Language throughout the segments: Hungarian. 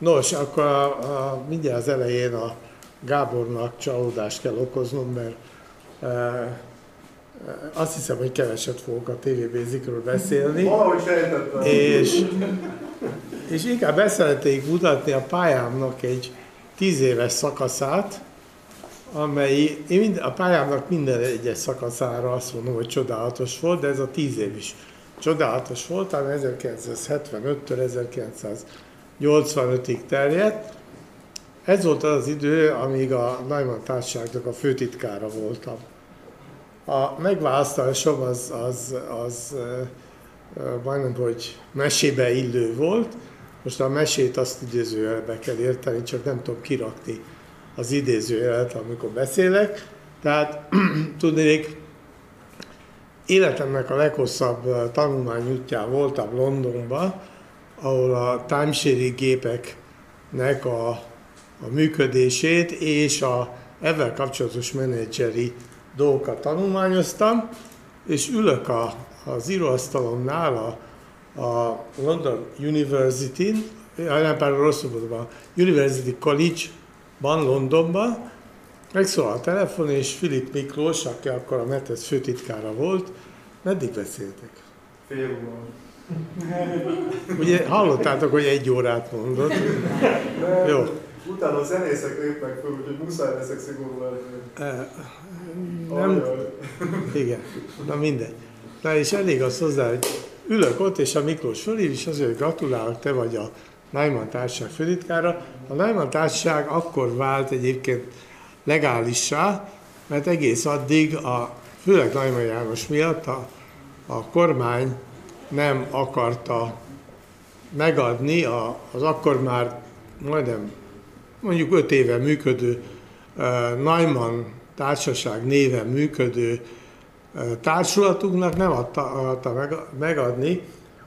Nos, akkor a, a, mindjárt az elején a Gábornak csalódást kell okoznom, mert e, azt hiszem, hogy keveset fogok a TV Basicről beszélni. Valahogy sejtettem. És, és inkább beszeretnék mutatni a pályámnak egy tíz éves szakaszát, amely, én mind, a pályámnak minden egyes szakaszára azt mondom, hogy csodálatos volt, de ez a tíz év is csodálatos volt, ami 1975-től 1985-ig terjedt. Ez volt az idő, amíg a Neumann Társaságnak a főtitkára voltam. A megválasztásom az, az, az majdnem, hogy mesébe illő volt. Most a mesét azt idézőjelbe kell érteni, csak nem tudom kirakni az idézőjelet, amikor beszélek. Tehát tudnék, életemnek a leghosszabb tanulmányútján voltam Londonban, ahol a timeshare gépeknek a, a működését és a ezzel kapcsolatos menedzseri dolgokat tanulmányoztam, és ülök a, az íróasztalomnál a, a London University-n, nem pár rosszul mondom, a University College-ban, Londonban, megszólal a telefon, és Filip Miklós, aki akkor a Metesz főtitkára volt, meddig beszéltek? Fél óra. Ugye hallottátok, hogy egy órát mondott. Jó. Utána a zenészek lépnek föl, úgyhogy muszáj leszek szigorú lenni. Nem, igen, na mindegy. Na és elég az hozzá, hogy ülök ott, és a Miklós fölhív, és azért, hogy gratulálok, te vagy a Neumann Társaság főtitkára. A Neumann Társaság akkor vált egyébként legálissá, mert egész addig, a, főleg Neumann János miatt a, a kormány nem akarta megadni az akkor már majdnem mondjuk öt éve működő Neumann társaság néven működő társulatunknak nem adta, adta meg, megadni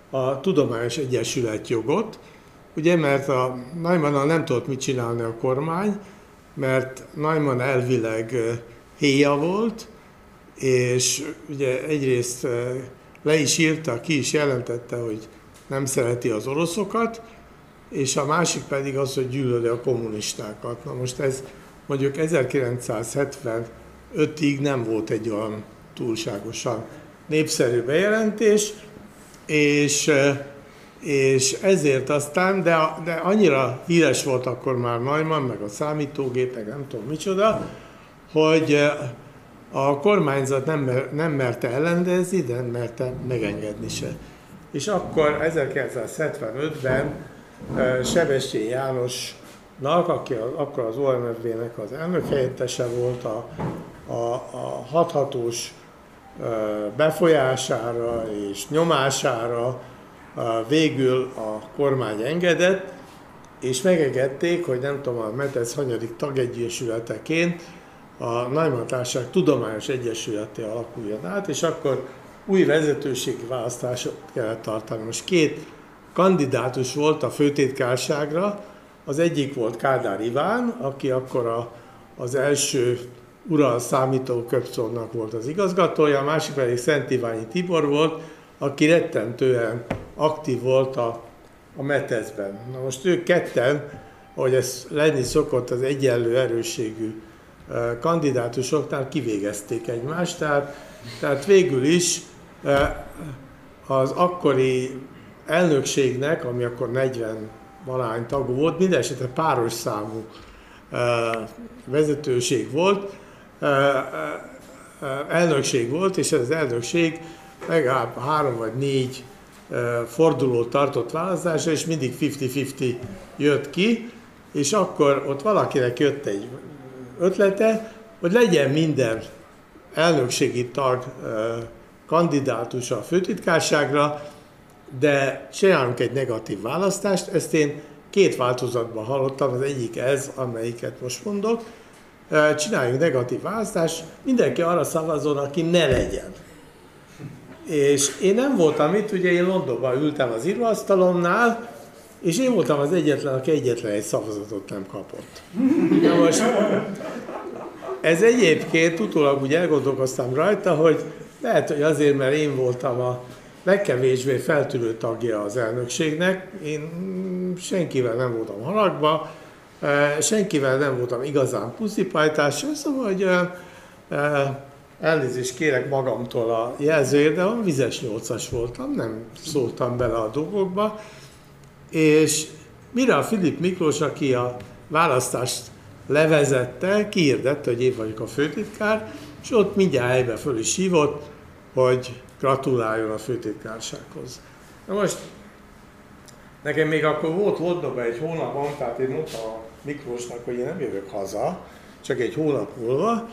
a Tudományos Egyesület jogot, ugye, mert a Neumann nem tudott mit csinálni a kormány, mert Neumann elvileg héja volt, és ugye egyrészt le is írta, ki is jelentette, hogy nem szereti az oroszokat, és a másik pedig az, hogy gyűlöli a kommunistákat. Na most ez mondjuk 1975-ig nem volt egy olyan túlságosan népszerű bejelentés, és, és ezért aztán, de, de annyira híres volt akkor már Neumann, meg a számítógépek, nem tudom micsoda, hogy a kormányzat nem, nem merte ellendezni, de nem merte megengedni se. És akkor 1975-ben Sebestyén Jánosnak, aki akkor az OMFB-nek az elnök helyettese volt, a, a, a hathatós befolyására és nyomására végül a kormány engedett, és megengedték, hogy nem tudom, a Metesz hanyadik tagegyesületeként a Neumann Társaság Tudományos Egyesületé alakuljon át, és akkor új vezetőségi választásot kellett tartani. Most két kandidátus volt a főtétkárságra, az egyik volt Kádár Iván, aki akkor a, az első Ural számítóköpszornak volt az igazgatója, a másik pedig Szent Iványi Tibor volt, aki rettentően aktív volt a, a Metezben. Na most ők ketten, ahogy ez lenni szokott az egyenlő erősségű kandidátusoknál kivégezték egymást, tehát, tehát végül is az akkori elnökségnek, ami akkor 40 valány tagú volt, minden esetre páros számú vezetőség volt, elnökség volt, és ez az elnökség legalább három vagy négy fordulót tartott választásra, és mindig 50-50 jött ki, és akkor ott valakinek jött egy ötlete, hogy legyen minden elnökségi tag kandidátus a főtitkárságra, de csinálunk egy negatív választást, ezt én két változatban hallottam, az egyik ez, amelyiket most mondok, csináljunk negatív választást, mindenki arra szavazzon, aki ne legyen. És én nem voltam itt, ugye én Londonban ültem az íróasztalomnál, és én voltam az egyetlen, aki egyetlen egy szavazatot nem kapott. Na most, ez egyébként utólag úgy elgondolkoztam rajta, hogy lehet, hogy azért, mert én voltam a legkevésbé feltűnő tagja az elnökségnek. Én senkivel nem voltam haragba, senkivel nem voltam igazán puszipajtás, szóval, hogy elnézést kérek magamtól a jelzőért, de a vizes nyolcas voltam, nem szóltam bele a dolgokba, és mire a Filip Miklós, aki a választást levezette, kiirdette, hogy én vagyok a főtitkár, és ott mindjárt helybe föl is hívott, hogy gratuláljon a főtitkársághoz. Na most, nekem még akkor volt Londonban egy hónapon, tehát én mondtam a Miklósnak, hogy én nem jövök haza, csak egy hónap múlva,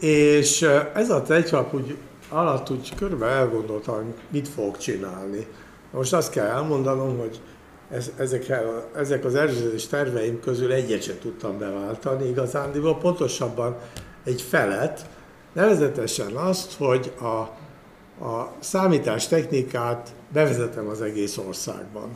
és ez a egy úgy alatt úgy körülbelül elgondoltam, mit fogok csinálni. Most azt kell elmondanom, hogy ez, ezek, ezek az előzős terveim közül egyet sem tudtam beváltani igazándiból, pontosabban egy felet, nevezetesen azt, hogy a, a számítástechnikát bevezetem az egész országban.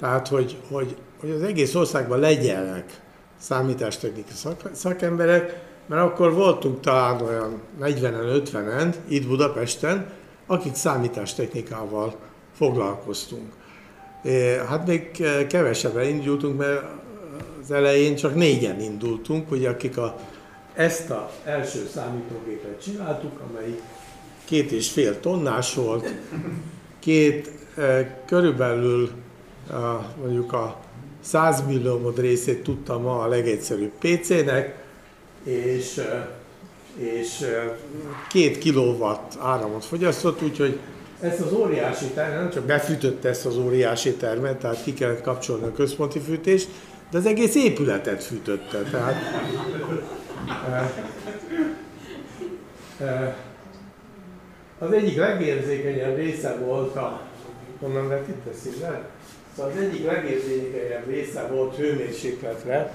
Tehát, hogy, hogy, hogy az egész országban legyenek számítástechnikai szak, szakemberek, mert akkor voltunk talán olyan 40-en, 50-en itt Budapesten, akik számítástechnikával foglalkoztunk. Hát még kevesebben indultunk, mert az elején csak négyen indultunk, ugye, akik a, ezt a első számítógépet csináltuk, amely két és fél tonnás volt, két körülbelül mondjuk a 100 milliómod részét tudta ma a legegyszerűbb PC-nek, és, és két kilowatt áramot fogyasztott, úgyhogy ezt az óriási termet, nem csak befűtötte ezt az óriási termet, tehát ki kellett kapcsolni a központi fűtést, de az egész épületet fűtötte. Tehát, az egyik legérzékenyebb része volt a... Honnan itt a szíven? Szóval az egyik legérzékenyebb része volt hőmérsékletre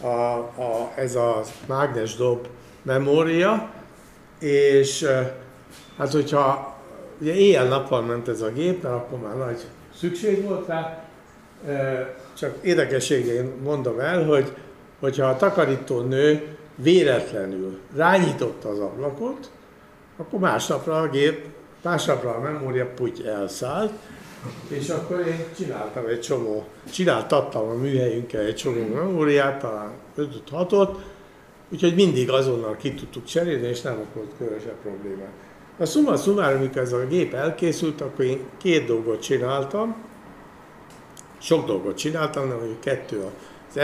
a, a, ez a mágnesdob memória, és hát hogyha ugye éjjel-nappal ment ez a gép, mert akkor már nagy szükség volt rá, csak érdekességén mondom el, hogy hogyha a takarító nő véletlenül rányította az ablakot, akkor másnapra a gép, másnapra a memória puty elszállt, és akkor én csináltam egy csomó, csináltattam a műhelyünkkel egy csomó memóriát, talán 5-6-ot, úgyhogy mindig azonnal ki tudtuk cserélni, és nem volt különösebb probléma. A szumma szumára, amikor ez a gép elkészült, akkor én két dolgot csináltam, sok dolgot csináltam, de hogy kettő az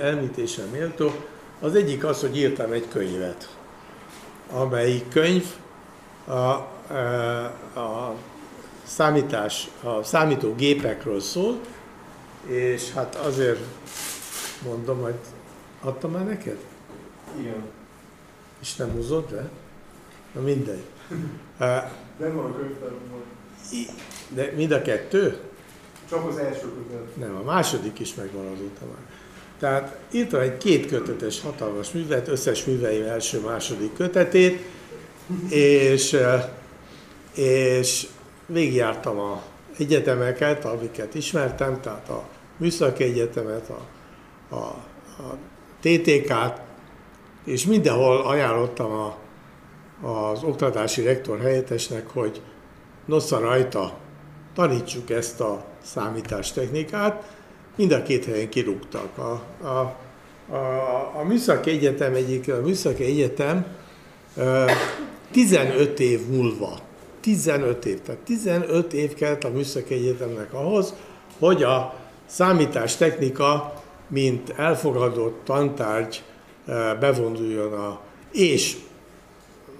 említésem méltó. Az egyik az, hogy írtam egy könyvet, amelyik könyv a, a, a számítás, a számítógépekről szól, és hát azért mondom, hogy adtam már neked? Igen. És nem húzod le? Na mindegy. Nem van a könyvtárban. De mind a kettő? Csak az első kötet. Nem, a második is megvan azóta már. Tehát írtam egy két kötetes hatalmas művet, összes műveim első-második kötetét, és, és végigjártam a egyetemeket, amiket ismertem, tehát a Műszaki Egyetemet, a, a, a TTK-t, és mindenhol ajánlottam a, az oktatási rektor helyettesnek, hogy nosza rajta, tanítsuk ezt a számítástechnikát, mind a két helyen kirúgtak. A, a, a, a Műszaki Egyetem egyik, a Műszaki Egyetem 15 év múlva 15 év. Tehát 15 év kellett a Műszaki Egyetemnek ahhoz, hogy a számítástechnika, mint elfogadott tantárgy bevonuljon a, és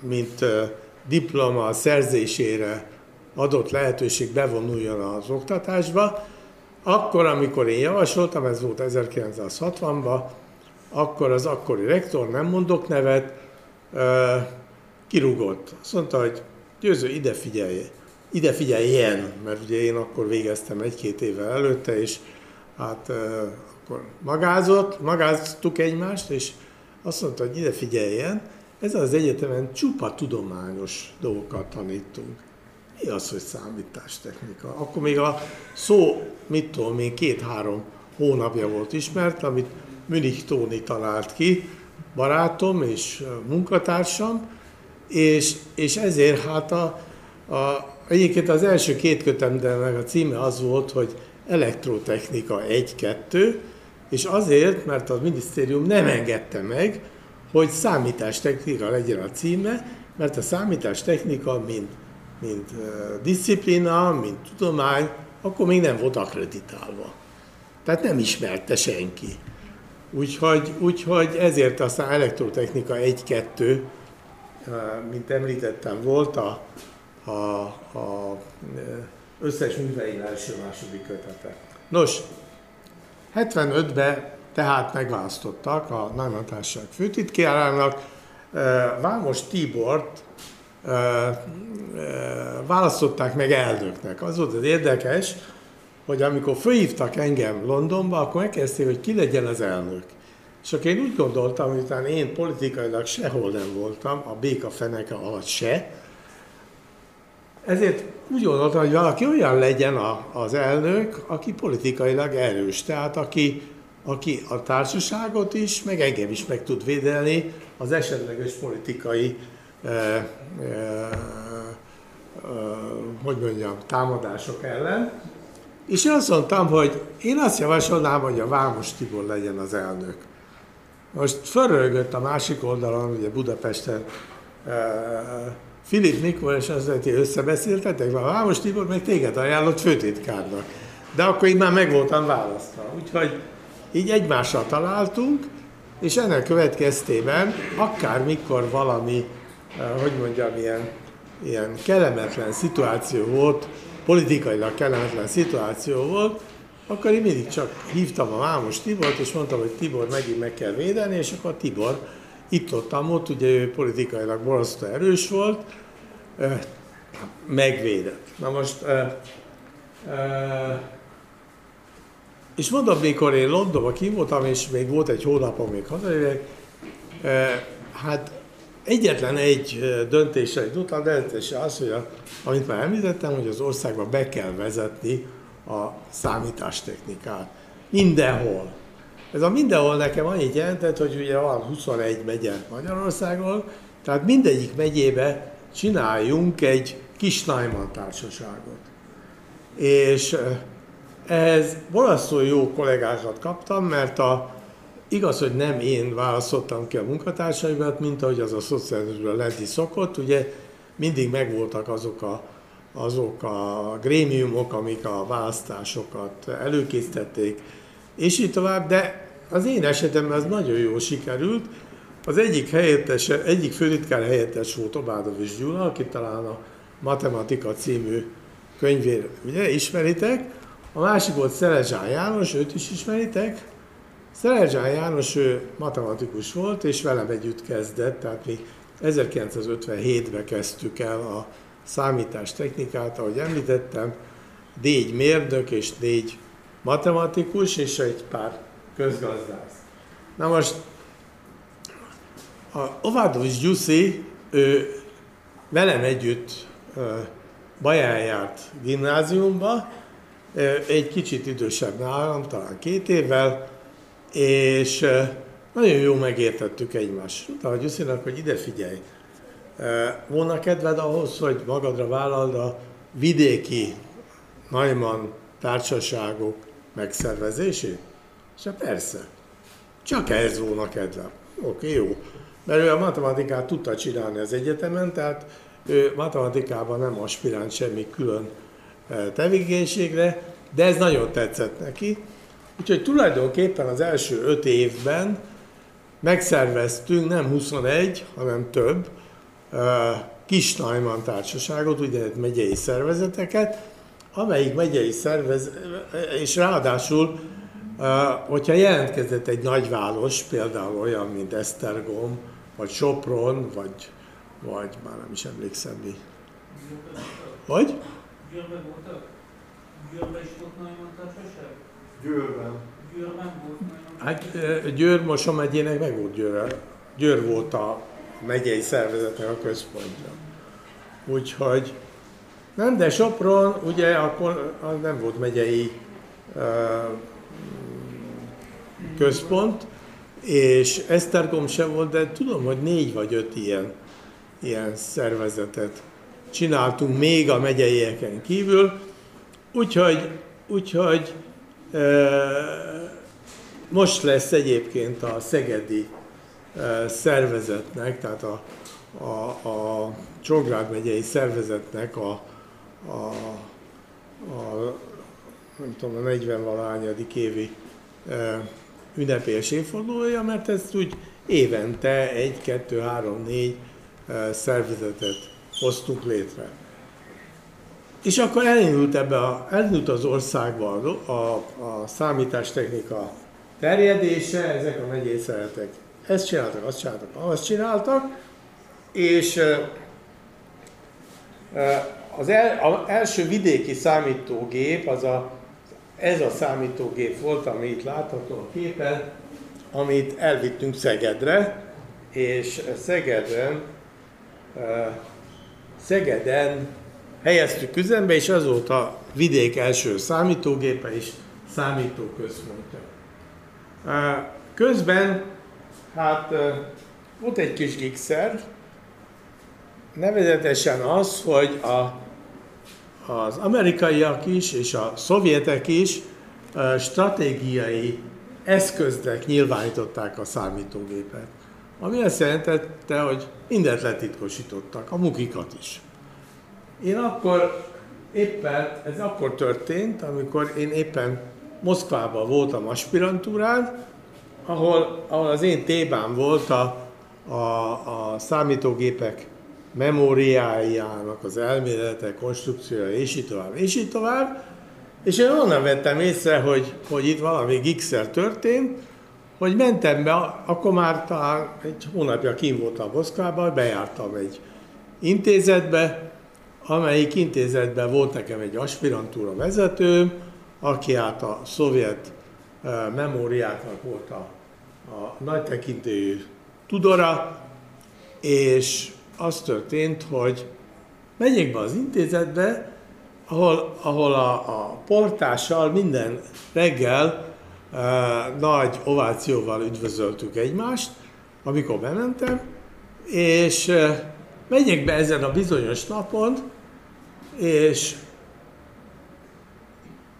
mint diploma szerzésére adott lehetőség bevonuljon az oktatásba, akkor, amikor én javasoltam, ez volt 1960-ban, akkor az akkori rektor, nem mondok nevet, kirúgott. Azt mondta, hogy Győző, ide figyelj, ide figyeljen, mert ugye én akkor végeztem egy-két évvel előtte, és hát akkor magázott, magáztuk egymást, és azt mondta, hogy ide figyeljen, ez az egyetemen csupa tudományos dolgokat tanítunk. Mi az, hogy számítástechnika? Akkor még a szó, mit tudom én, két-három hónapja volt ismert, amit Münich Tóni talált ki, barátom és munkatársam, és, és ezért hát a, a, egyébként az első két kötemben meg a címe az volt, hogy elektrotechnika 1-2, és azért, mert a minisztérium nem engedte meg, hogy számítástechnika legyen a címe, mert a számítástechnika, mint, mint disziplina, mint tudomány, akkor még nem volt akreditálva. Tehát nem ismerte senki. Úgyhogy, úgyhogy ezért aztán elektrotechnika 1-2, mint említettem, volt a, a, a összes műveim első-második kötete. Nos, 75-ben tehát megválasztottak a Neumann Társaság főtitkárának, Vámos Tibort választották meg elnöknek. Az volt az érdekes, hogy amikor fölhívtak engem Londonba, akkor megkezdték, hogy ki legyen az elnök. És akkor én úgy gondoltam, hogy utána én politikailag sehol nem voltam, a béka feneke alatt se, ezért úgy gondoltam, hogy valaki olyan legyen a, az elnök, aki politikailag erős, tehát aki, aki a társaságot is, meg engem is meg tud védelni az esetleges politikai, eh, eh, eh, hogy mondjam, támadások ellen. És én azt mondtam, hogy én azt javasolnám, hogy a Vámos Tibor legyen az elnök. Most fölrögött a másik oldalon, ugye Budapesten Filip Miklós azt mondta, hogy összebeszéltetek, a Vámos Tibor meg téged ajánlott főtitkárnak. De akkor így már meg voltam választva. Úgyhogy így egymással találtunk, és ennek következtében akármikor valami, hogy mondjam, ilyen, ilyen kellemetlen szituáció volt, politikailag kellemetlen szituáció volt, akkor én mindig csak hívtam a Vámos Tibort, és mondtam, hogy Tibor megint meg kell védeni, és akkor Tibor itt ott, ott ugye ő politikailag borzasztó erős volt, megvédett. Na most, és mondom, mikor én Londonba kim és még volt egy hónapom, még hazajövök, hát egyetlen egy döntésre jutottam, de az, hogy a, amit már említettem, hogy az országban be kell vezetni a számítástechnikát. Mindenhol. Ez a mindenhol nekem annyit jelentett, hogy ugye van 21 megye Magyarországon, tehát mindegyik megyébe csináljunk egy kis Neumann társaságot. És ehhez borzasztó jó kollégákat kaptam, mert a, igaz, hogy nem én választottam ki a munkatársaimat, mint ahogy az a szociálisban lenni szokott, ugye mindig megvoltak azok a, azok a grémiumok, amik a választásokat előkészítették, és így tovább, de az én esetemben ez nagyon jól sikerült. Az egyik, helyettes, egyik főtitkár helyettes volt Obádovics Gyula, aki talán a Matematika című könyvét ugye, ismeritek. A másik volt Szelezsán János, őt is ismeritek. Szelezsán János, ő matematikus volt, és velem együtt kezdett, tehát mi 1957-ben kezdtük el a számítástechnikát, ahogy említettem, négy mérnök és négy matematikus, és egy pár közgazdász. Na most a Ovádos Gyuszi, ő velem együtt Baján járt gimnáziumba, egy kicsit idősebb nálam, talán két évvel, és nagyon jó megértettük egymást. Mondta a Gyuszinak, hogy ide figyelj, volna kedved ahhoz, hogy magadra vállald a vidéki Neumann társaságok megszervezését? És hát persze, csak ez volna kedvem. Oké, jó. Mert ő a matematikát tudta csinálni az egyetemen, tehát ő matematikában nem aspirált semmi külön tevékenységre, de ez nagyon tetszett neki. Úgyhogy tulajdonképpen az első öt évben megszerveztünk nem 21, hanem több kis Neumann társaságot, ugye megyei szervezeteket, amelyik megyei szervez, és ráadásul, hogyha jelentkezett egy nagyváros, például olyan, mint Esztergom, vagy Sopron, vagy, vagy már nem is emlékszem mi. Hogy? Győrben voltak? Győrben is volt Neumann társaság? Győrben. Győrben volt Hát Győr Mosa megyének meg volt Győr. Győr volt a megyei szervezetnek a központja. Úgyhogy nem, de Sopron ugye akkor nem volt megyei uh, központ, és Esztergom se volt, de tudom, hogy négy vagy öt ilyen, ilyen szervezetet csináltunk még a megyeieken kívül, úgyhogy, úgyhogy most lesz egyébként a Szegedi szervezetnek, tehát a, a, a Csongrád megyei szervezetnek a, a, a nem tudom, a 40 valahányadik évi ünnepélyes évfordulója, mert ezt úgy évente egy, kettő, három, négy szervezetet hoztuk létre. És akkor elindult, ebbe a, elindult az országban a, a számítástechnika terjedése, ezek a megyei szeretek ezt csináltak, azt csináltak, azt csináltak, és az el, az első vidéki számítógép, az a, ez a számítógép volt, ami itt látható a képen, amit elvittünk Szegedre, és Szegeden, Szegeden helyeztük üzembe, és azóta vidék első számítógépe és számítóközpontja. Közben, hát volt egy kis gigszer, nevezetesen az, hogy a, az amerikaiak is és a szovjetek is stratégiai eszköznek nyilvánították a számítógépet. Ami azt jelentette, hogy mindent letitkosítottak, a mukikat is. Én akkor éppen, ez akkor történt, amikor én éppen Moszkvában voltam aspirantúrán, ahol, ahol az én tébám volt a, a, a számítógépek memóriájának az elmélete, konstrukciója, és így tovább, és így tovább. És én onnan vettem észre, hogy, hogy itt valami gigszer történt, hogy mentem be, akkor már talán egy hónapja kim voltam Moszkvában, bejártam egy intézetbe, amelyik intézetben volt nekem egy aspirantúra vezetőm, aki át a szovjet eh, memóriáknak volt a, a nagy tekintélyű tudora, és az történt, hogy megyek be az intézetbe, ahol, ahol a, a portással minden reggel nagy ovációval üdvözöltük egymást, amikor bementem, és megyek be ezen a bizonyos napon, és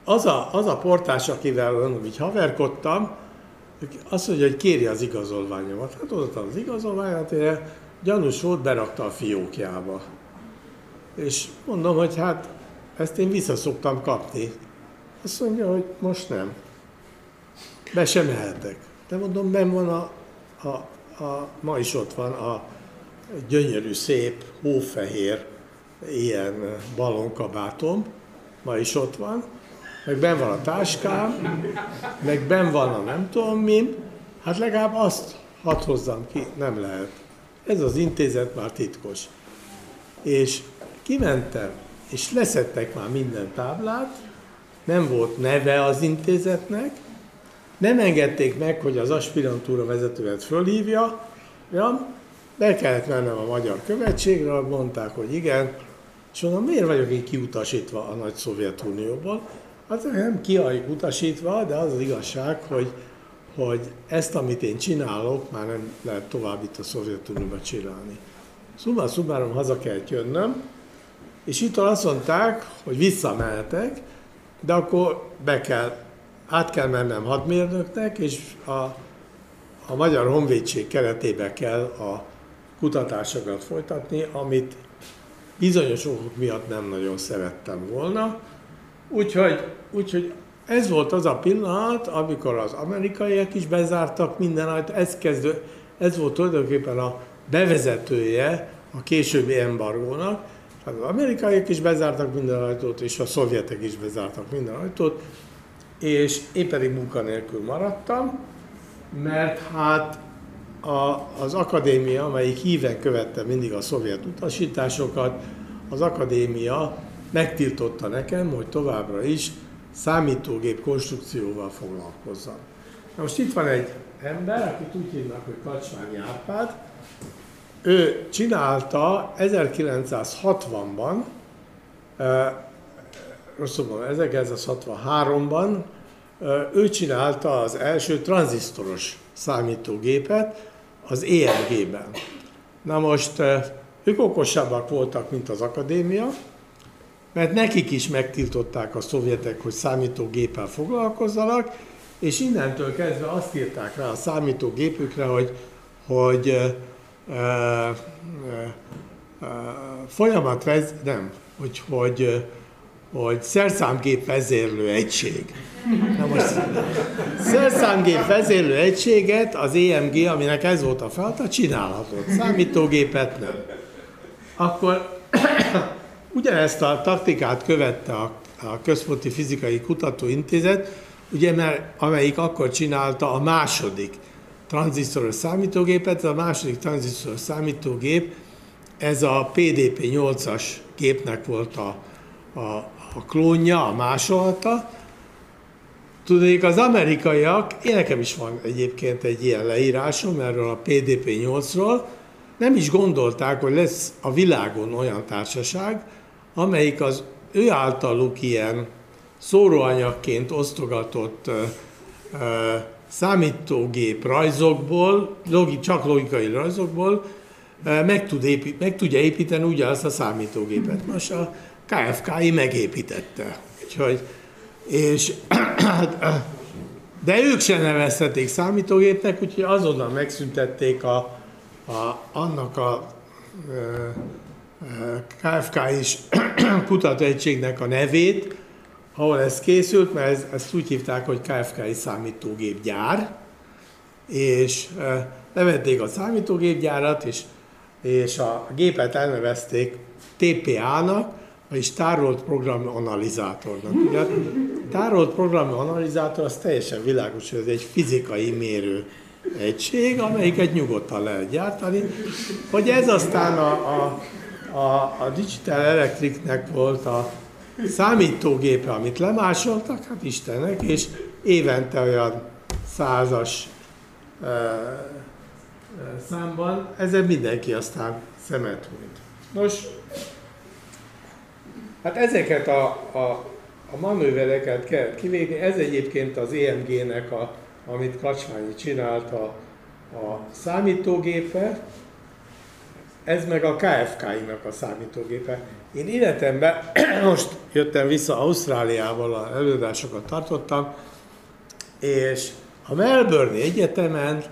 az a, az a portás, akivel mondom, így haverkodtam, azt mondja, hogy kéri az igazolványomat. Hát odaadtam az igazolványot, és gyanús volt, berakta a fiókjába. És mondom, hogy hát ezt én vissza szoktam kapni. Azt mondja, hogy most nem. Be sem mehetek. De mondom, ben van a, a, a, ma is ott van a gyönyörű, szép, hófehér ilyen balonkabátom, ma is ott van, meg ben van a táskám, meg ben van a nem tudom mi, hát legalább azt hadd hozzam ki, nem lehet. Ez az intézet már titkos. És kimentem, és leszettek már minden táblát, nem volt neve az intézetnek, nem engedték meg, hogy az aspirantúra vezetőet fölhívja, ja, be kellett mennem a magyar követségre, mondták, hogy igen, és mondom, miért vagyok én kiutasítva a nagy Szovjetunióból? Hát nem ki utasítva, de az az igazság, hogy, hogy ezt, amit én csinálok, már nem lehet tovább itt a Szovjetunióban csinálni. Szóval szubárom haza kell jönnöm, és itt azt mondták, hogy visszamehetek, de akkor be kell, át kell mennem hadmérnöknek, és a, a Magyar Honvédség keretébe kell a kutatásokat folytatni, amit bizonyos okok miatt nem nagyon szerettem volna. Úgyhogy, úgyhogy ez volt az a pillanat, amikor az amerikaiak is bezártak minden ez, kezdő, ez volt tulajdonképpen a bevezetője a későbbi embargónak. Hát az amerikaiak is bezártak minden ajtót, és a szovjetek is bezártak minden ajtót, és én pedig munkanélkül maradtam, mert hát a, az akadémia, amelyik híven követte mindig a szovjet utasításokat, az akadémia megtiltotta nekem, hogy továbbra is számítógép konstrukcióval foglalkozzam. Na most itt van egy ember, akit úgy hívnak, hogy Kacsmányi Árpád. Ő csinálta 1960-ban, rosszul mondom, 1963-ban, ő csinálta az első tranzisztoros számítógépet az ERG-ben. Na most ők okosabbak voltak, mint az akadémia, mert nekik is megtiltották a szovjetek, hogy számítógéppel foglalkozzanak, és innentől kezdve azt írták rá a számítógépükre, hogy, hogy e, e, e, folyamat vez, nem, hogy, hogy, hogy szerszámgép vezérlő egység. Na most szerszámgép vezérlő egységet az EMG, aminek ez volt a feladat, csinálhatott. Számítógépet nem. Akkor ugyanezt a taktikát követte a, a Központi Fizikai Kutatóintézet, ugye, mert amelyik akkor csinálta a második tranzisztoros számítógépet, a második tranzisztoros számítógép, ez a PDP-8-as gépnek volt a, a, a klónja, a másolata. Tudnék, az amerikaiak, én nekem is van egyébként egy ilyen leírásom erről a PDP-8-ról, nem is gondolták, hogy lesz a világon olyan társaság, amelyik az ő általuk ilyen szóróanyagként osztogatott ö, ö, számítógép rajzokból, logi, csak logikai rajzokból meg, tud épít, meg tudja építeni ugyanazt a számítógépet. Most a KFKI megépítette. Úgyhogy, és, de ők sem neveztették számítógépnek, úgyhogy azonnal megszüntették a, a, annak a KFK is kutatóegységnek a nevét, ahol ez készült, mert ez, ezt úgy hívták, hogy KFK számítógépgyár, és levették a számítógépgyárat, és, és a gépet elnevezték TPA-nak, vagyis tárolt programanalizátornak. Ugye a tárolt programanalizátor az teljesen világos, hogy ez egy fizikai mérő egység, amelyiket nyugodtan lehet gyártani, hogy ez aztán a, a, a, a Digital Electricnek volt a számítógépe, amit lemásoltak, hát Istennek, és évente olyan százas e, e, számban, ezzel mindenki aztán szemet hunyt. Nos, hát ezeket a, a, a manővereket kell kivégni, ez egyébként az EMG-nek a amit Kacsmányi csinált a, a számítógépe, ez meg a KFK-nak a számítógépe. Én életemben, most jöttem vissza Ausztráliával, a előadásokat tartottam, és a Melbourne Egyetemen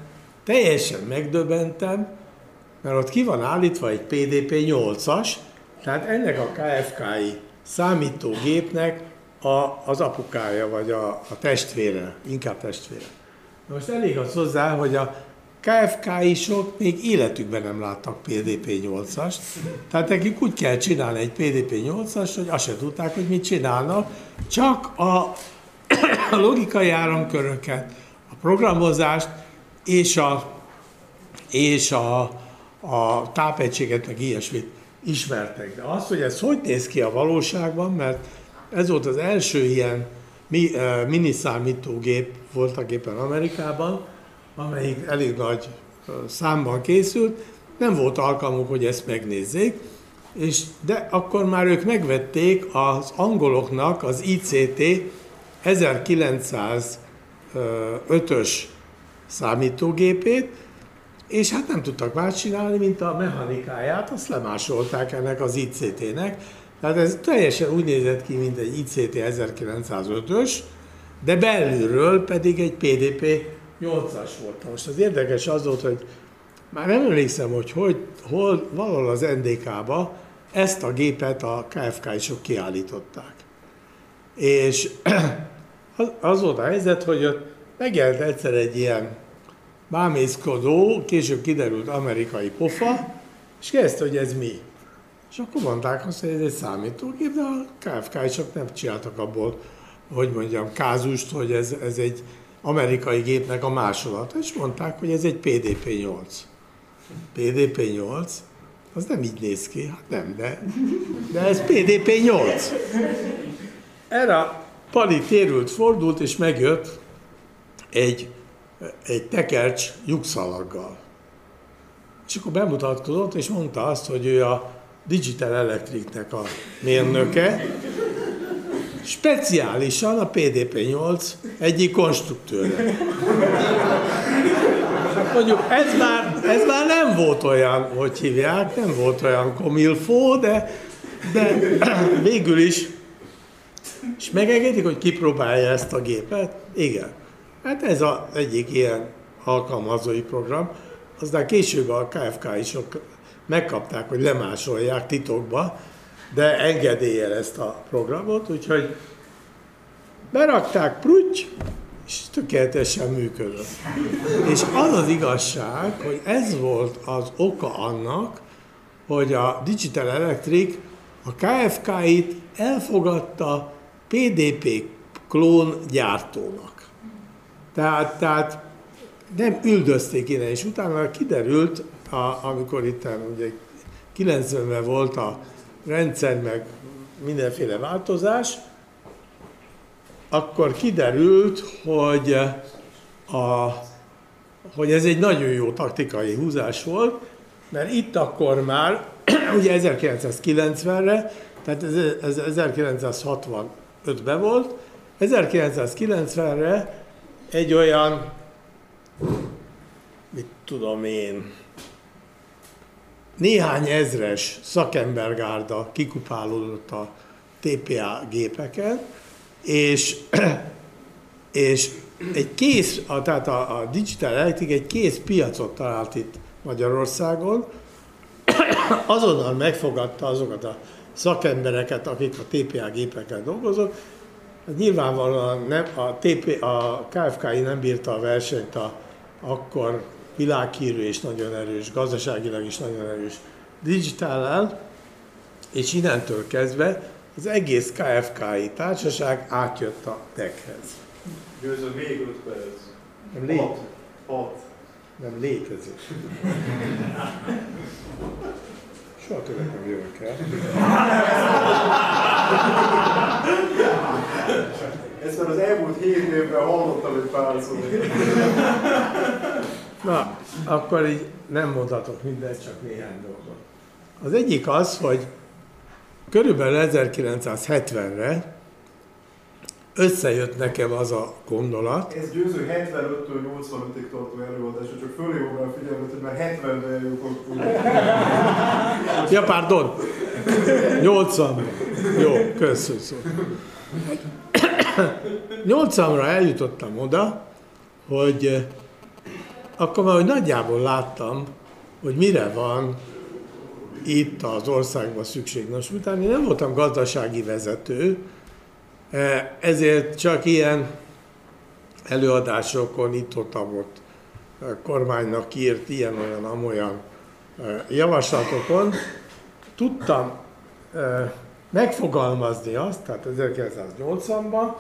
teljesen megdöbbentem, mert ott ki van állítva egy PDP 8-as, tehát ennek a KFK-i számítógépnek a, az apukája, vagy a, a testvére, inkább testvére. Most elég az hozzá, hogy a KFK-isok még életükben nem láttak PDP-8-ast, tehát nekik úgy kell csinálni egy PDP-8-ast, hogy azt se tudták, hogy mit csinálnak, csak a, a logikai áramköröket, a programozást és a, és a, a tápegységet, meg ilyesmit ismertek. De az, hogy ez hogy néz ki a valóságban, mert ez volt az első ilyen mi, uh, miniszámítógép voltak éppen Amerikában, amelyik elég nagy uh, számban készült, nem volt alkalmuk, hogy ezt megnézzék, és de akkor már ők megvették az angoloknak az ICT 1905-ös számítógépét, és hát nem tudtak más csinálni, mint a mechanikáját, azt lemásolták ennek az ICT-nek, tehát ez teljesen úgy nézett ki, mint egy ICT 1905-ös, de belülről pedig egy PDP 8-as volt. Most az érdekes az volt, hogy már nem emlékszem, hogy, hogy hol, valahol az NDK-ba ezt a gépet a KFK-isok kiállították. És az volt a helyzet, hogy ott megjelent egyszer egy ilyen bámészkodó, később kiderült amerikai pofa, és kezdte, hogy ez mi. És akkor mondták azt, hogy ez egy számítógép, de a KFK csak nem csináltak abból, hogy mondjam, kázust, hogy ez, ez egy amerikai gépnek a másolata, és mondták, hogy ez egy PDP-8. PDP-8? Az nem így néz ki, hát nem, de, de ez PDP-8. Erre Pali térült, fordult, és megjött egy, egy tekercs lyukszalaggal. És akkor bemutatkozott, és mondta azt, hogy ő a Digital Electricnek a mérnöke, speciálisan a PDP-8 egyik konstruktőre. Mondjuk ez már, ez már nem volt olyan, hogy hívják, nem volt olyan komilfó, de, de végül is, és megengedik, hogy kipróbálja ezt a gépet? Igen. Hát ez az egyik ilyen alkalmazói program. Aztán később a KFK is megkapták, hogy lemásolják titokba, de engedéllyel ezt a programot, úgyhogy berakták, pruty, és tökéletesen működött. És az az igazság, hogy ez volt az oka annak, hogy a Digital Electric a KFK-it elfogadta PDP klón gyártónak. Tehát, tehát nem üldözték innen, és utána kiderült, a, amikor itt ugye 90-ben volt a rendszer, meg mindenféle változás, akkor kiderült, hogy, a, hogy ez egy nagyon jó taktikai húzás volt, mert itt akkor már, ugye 1990-re, tehát ez, ez 1965-ben volt, 1990-re egy olyan, mit tudom én, néhány ezres szakembergárda kikupálódott a TPA gépeken, és, és egy kész, a, tehát a, a Digital Electric egy kész piacot talált itt Magyarországon, azonnal megfogadta azokat a szakembereket, akik a TPA gépekkel dolgoznak. Hát nyilvánvalóan nem, a, TP, a KFKI nem bírta a versenyt a akkor világhírű és nagyon erős, gazdaságilag is nagyon erős digitállal, és innentől kezdve az egész KFKI társaság átjött a techhez. Győző, még 5 perc. Nem, lé... Hat. Hat. nem létezik. Soha többet nem jövök el. Ezt már az elmúlt hét évben hallottam egy pár szót. Na, akkor így nem mondhatok mindent, csak néhány dolgot. Az egyik az, hogy körülbelül 1970-re összejött nekem az a gondolat, Ez győző 75-től 85-ig tartó előadás, csak fölhívom a figyelmet, hogy már 70-ben eljutott. Ja, pardon. 80 Jó, köszönöm szó. 80-ra eljutottam oda, hogy eh, akkor már hogy nagyjából láttam, hogy mire van itt az országban szükség. Nos, utána én nem voltam gazdasági vezető, ezért csak ilyen előadásokon itt ott, ott eh, kormánynak írt ilyen-olyan, amolyan eh, javaslatokon. Tudtam eh, megfogalmazni azt, tehát 1980-ban,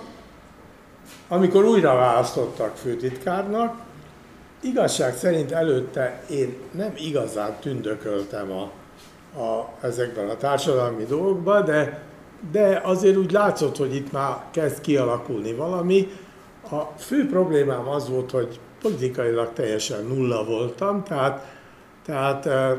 amikor újra választottak főtitkárnak, igazság szerint előtte én nem igazán tündököltem a, a, ezekben a társadalmi dolgokban, de, de azért úgy látszott, hogy itt már kezd kialakulni valami. A fő problémám az volt, hogy politikailag teljesen nulla voltam, tehát, tehát eh,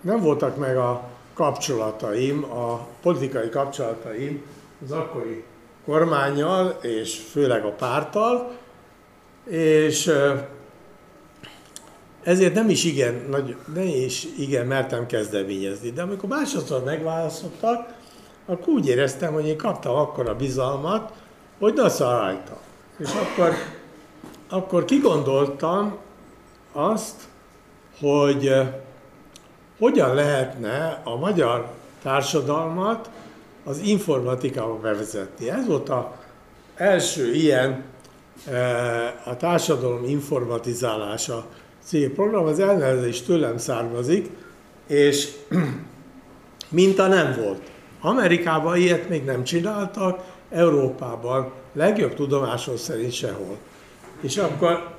nem voltak meg a kapcsolataim, a politikai kapcsolataim az akkori kormányjal, és főleg a párttal, és ezért nem is igen, nagy, nem is igen mertem kezdeményezni. De amikor másodszor megválasztottak, akkor úgy éreztem, hogy én kaptam akkor a bizalmat, hogy na rajta. És akkor, akkor kigondoltam azt, hogy eh, hogyan lehetne a magyar társadalmat az informatikába bevezetni. Ez volt az első ilyen eh, a társadalom informatizálása cégprogram, az elnevezés tőlem származik, és minta nem volt. Amerikában ilyet még nem csináltak, Európában legjobb tudomásom szerint sehol. És akkor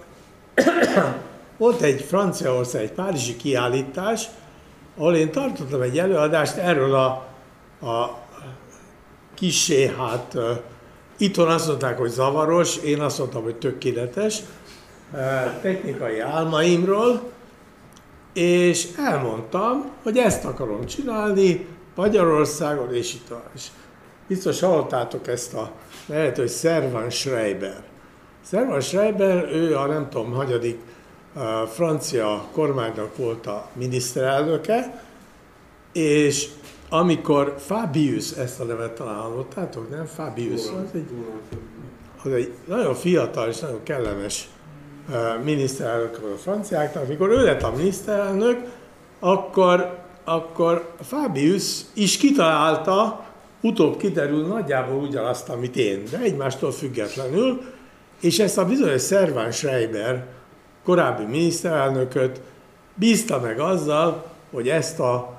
volt egy Franciaország, egy párizsi kiállítás, ahol én tartottam egy előadást erről a, a kisé, hát itthon azt mondták, hogy zavaros, én azt mondtam, hogy tökéletes, technikai álmaimról, és elmondtam, hogy ezt akarom csinálni Magyarországon, és itt is. Biztos hallottátok ezt a lehet, hogy Servan Schreiber. Servan Schreiber, ő a nem tudom, hagyadik francia kormánynak volt a miniszterelnöke, és amikor Fabius, ezt a nevet talán hallottátok, nem? Fabius, az egy, az egy nagyon fiatal és nagyon kellemes miniszterelnök a franciáknak. Amikor ő lett a miniszterelnök, akkor, akkor Fabius is kitalálta, utóbb kiderül nagyjából ugyanazt, amit én, de egymástól függetlenül, és ezt a bizonyos Szerván Schreiber korábbi miniszterelnököt bízta meg azzal, hogy ezt a,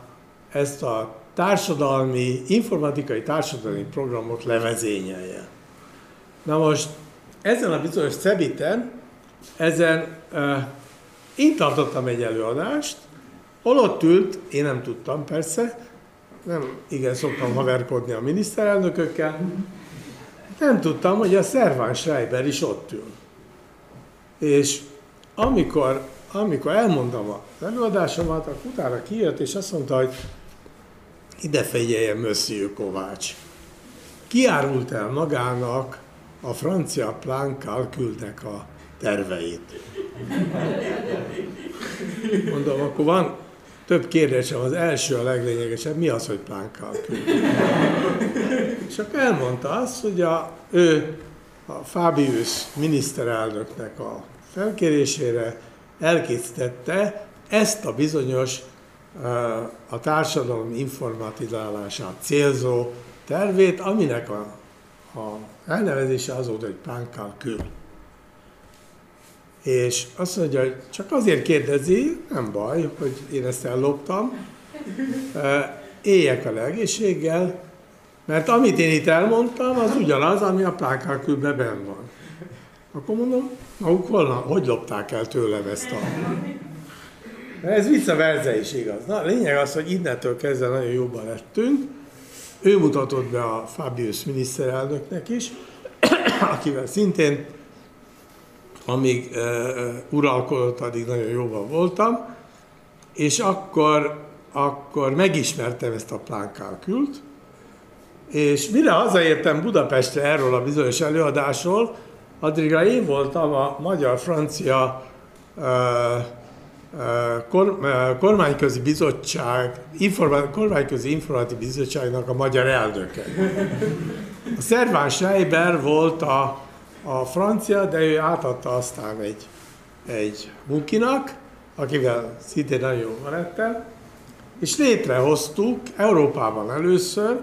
ezt a társadalmi, informatikai társadalmi programot levezényelje. Na most ezen a bizonyos Cebiten, ezen uh, én tartottam egy előadást, hol ott ült, én nem tudtam persze, nem igen szoktam haverkodni a miniszterelnökökkel, nem tudtam, hogy a Szerván Schreiber is ott ül. És amikor, amikor elmondtam az előadásomat, akkor utána kijött, és azt mondta, hogy ide figyeljen, Monsieur Kovács. Kiárult el magának a francia plán küldnek a terveit. Mondom, akkor van több kérdésem, az első a leglényegesebb, mi az, hogy plán És akkor elmondta azt, hogy a, ő a Fabius miniszterelnöknek a felkérésére elkészítette ezt a bizonyos a társadalom informatizálását célzó tervét, aminek a, a elnevezése az volt, hogy Pankal És azt mondja, hogy csak azért kérdezi, nem baj, hogy én ezt elloptam, éljek a legészséggel, mert amit én itt elmondtam, az ugyanaz, ami a Pánkálkülben benn van. Akkor mondom, maguk volna, hogy lopták el tőlem ezt a ez visszaverze is igaz. Na, a lényeg az, hogy innentől kezdve nagyon jobban lettünk. Ő mutatott be a Fabius miniszterelnöknek is, akivel szintén, amíg uh, uralkodott, addig nagyon jóban voltam, és akkor, akkor megismertem ezt a plánkálkült, és mire hazaértem Budapestre erről a bizonyos előadásról, addigra én voltam a Magyar-Francia uh, kormányközi bizottság, kormányközi informatív bizottságnak a magyar elnöke. A Szerván Schreiber volt a, a francia, de ő átadta aztán egy, egy munkinak, akivel szintén nagyon jó barátta, és létrehoztuk Európában először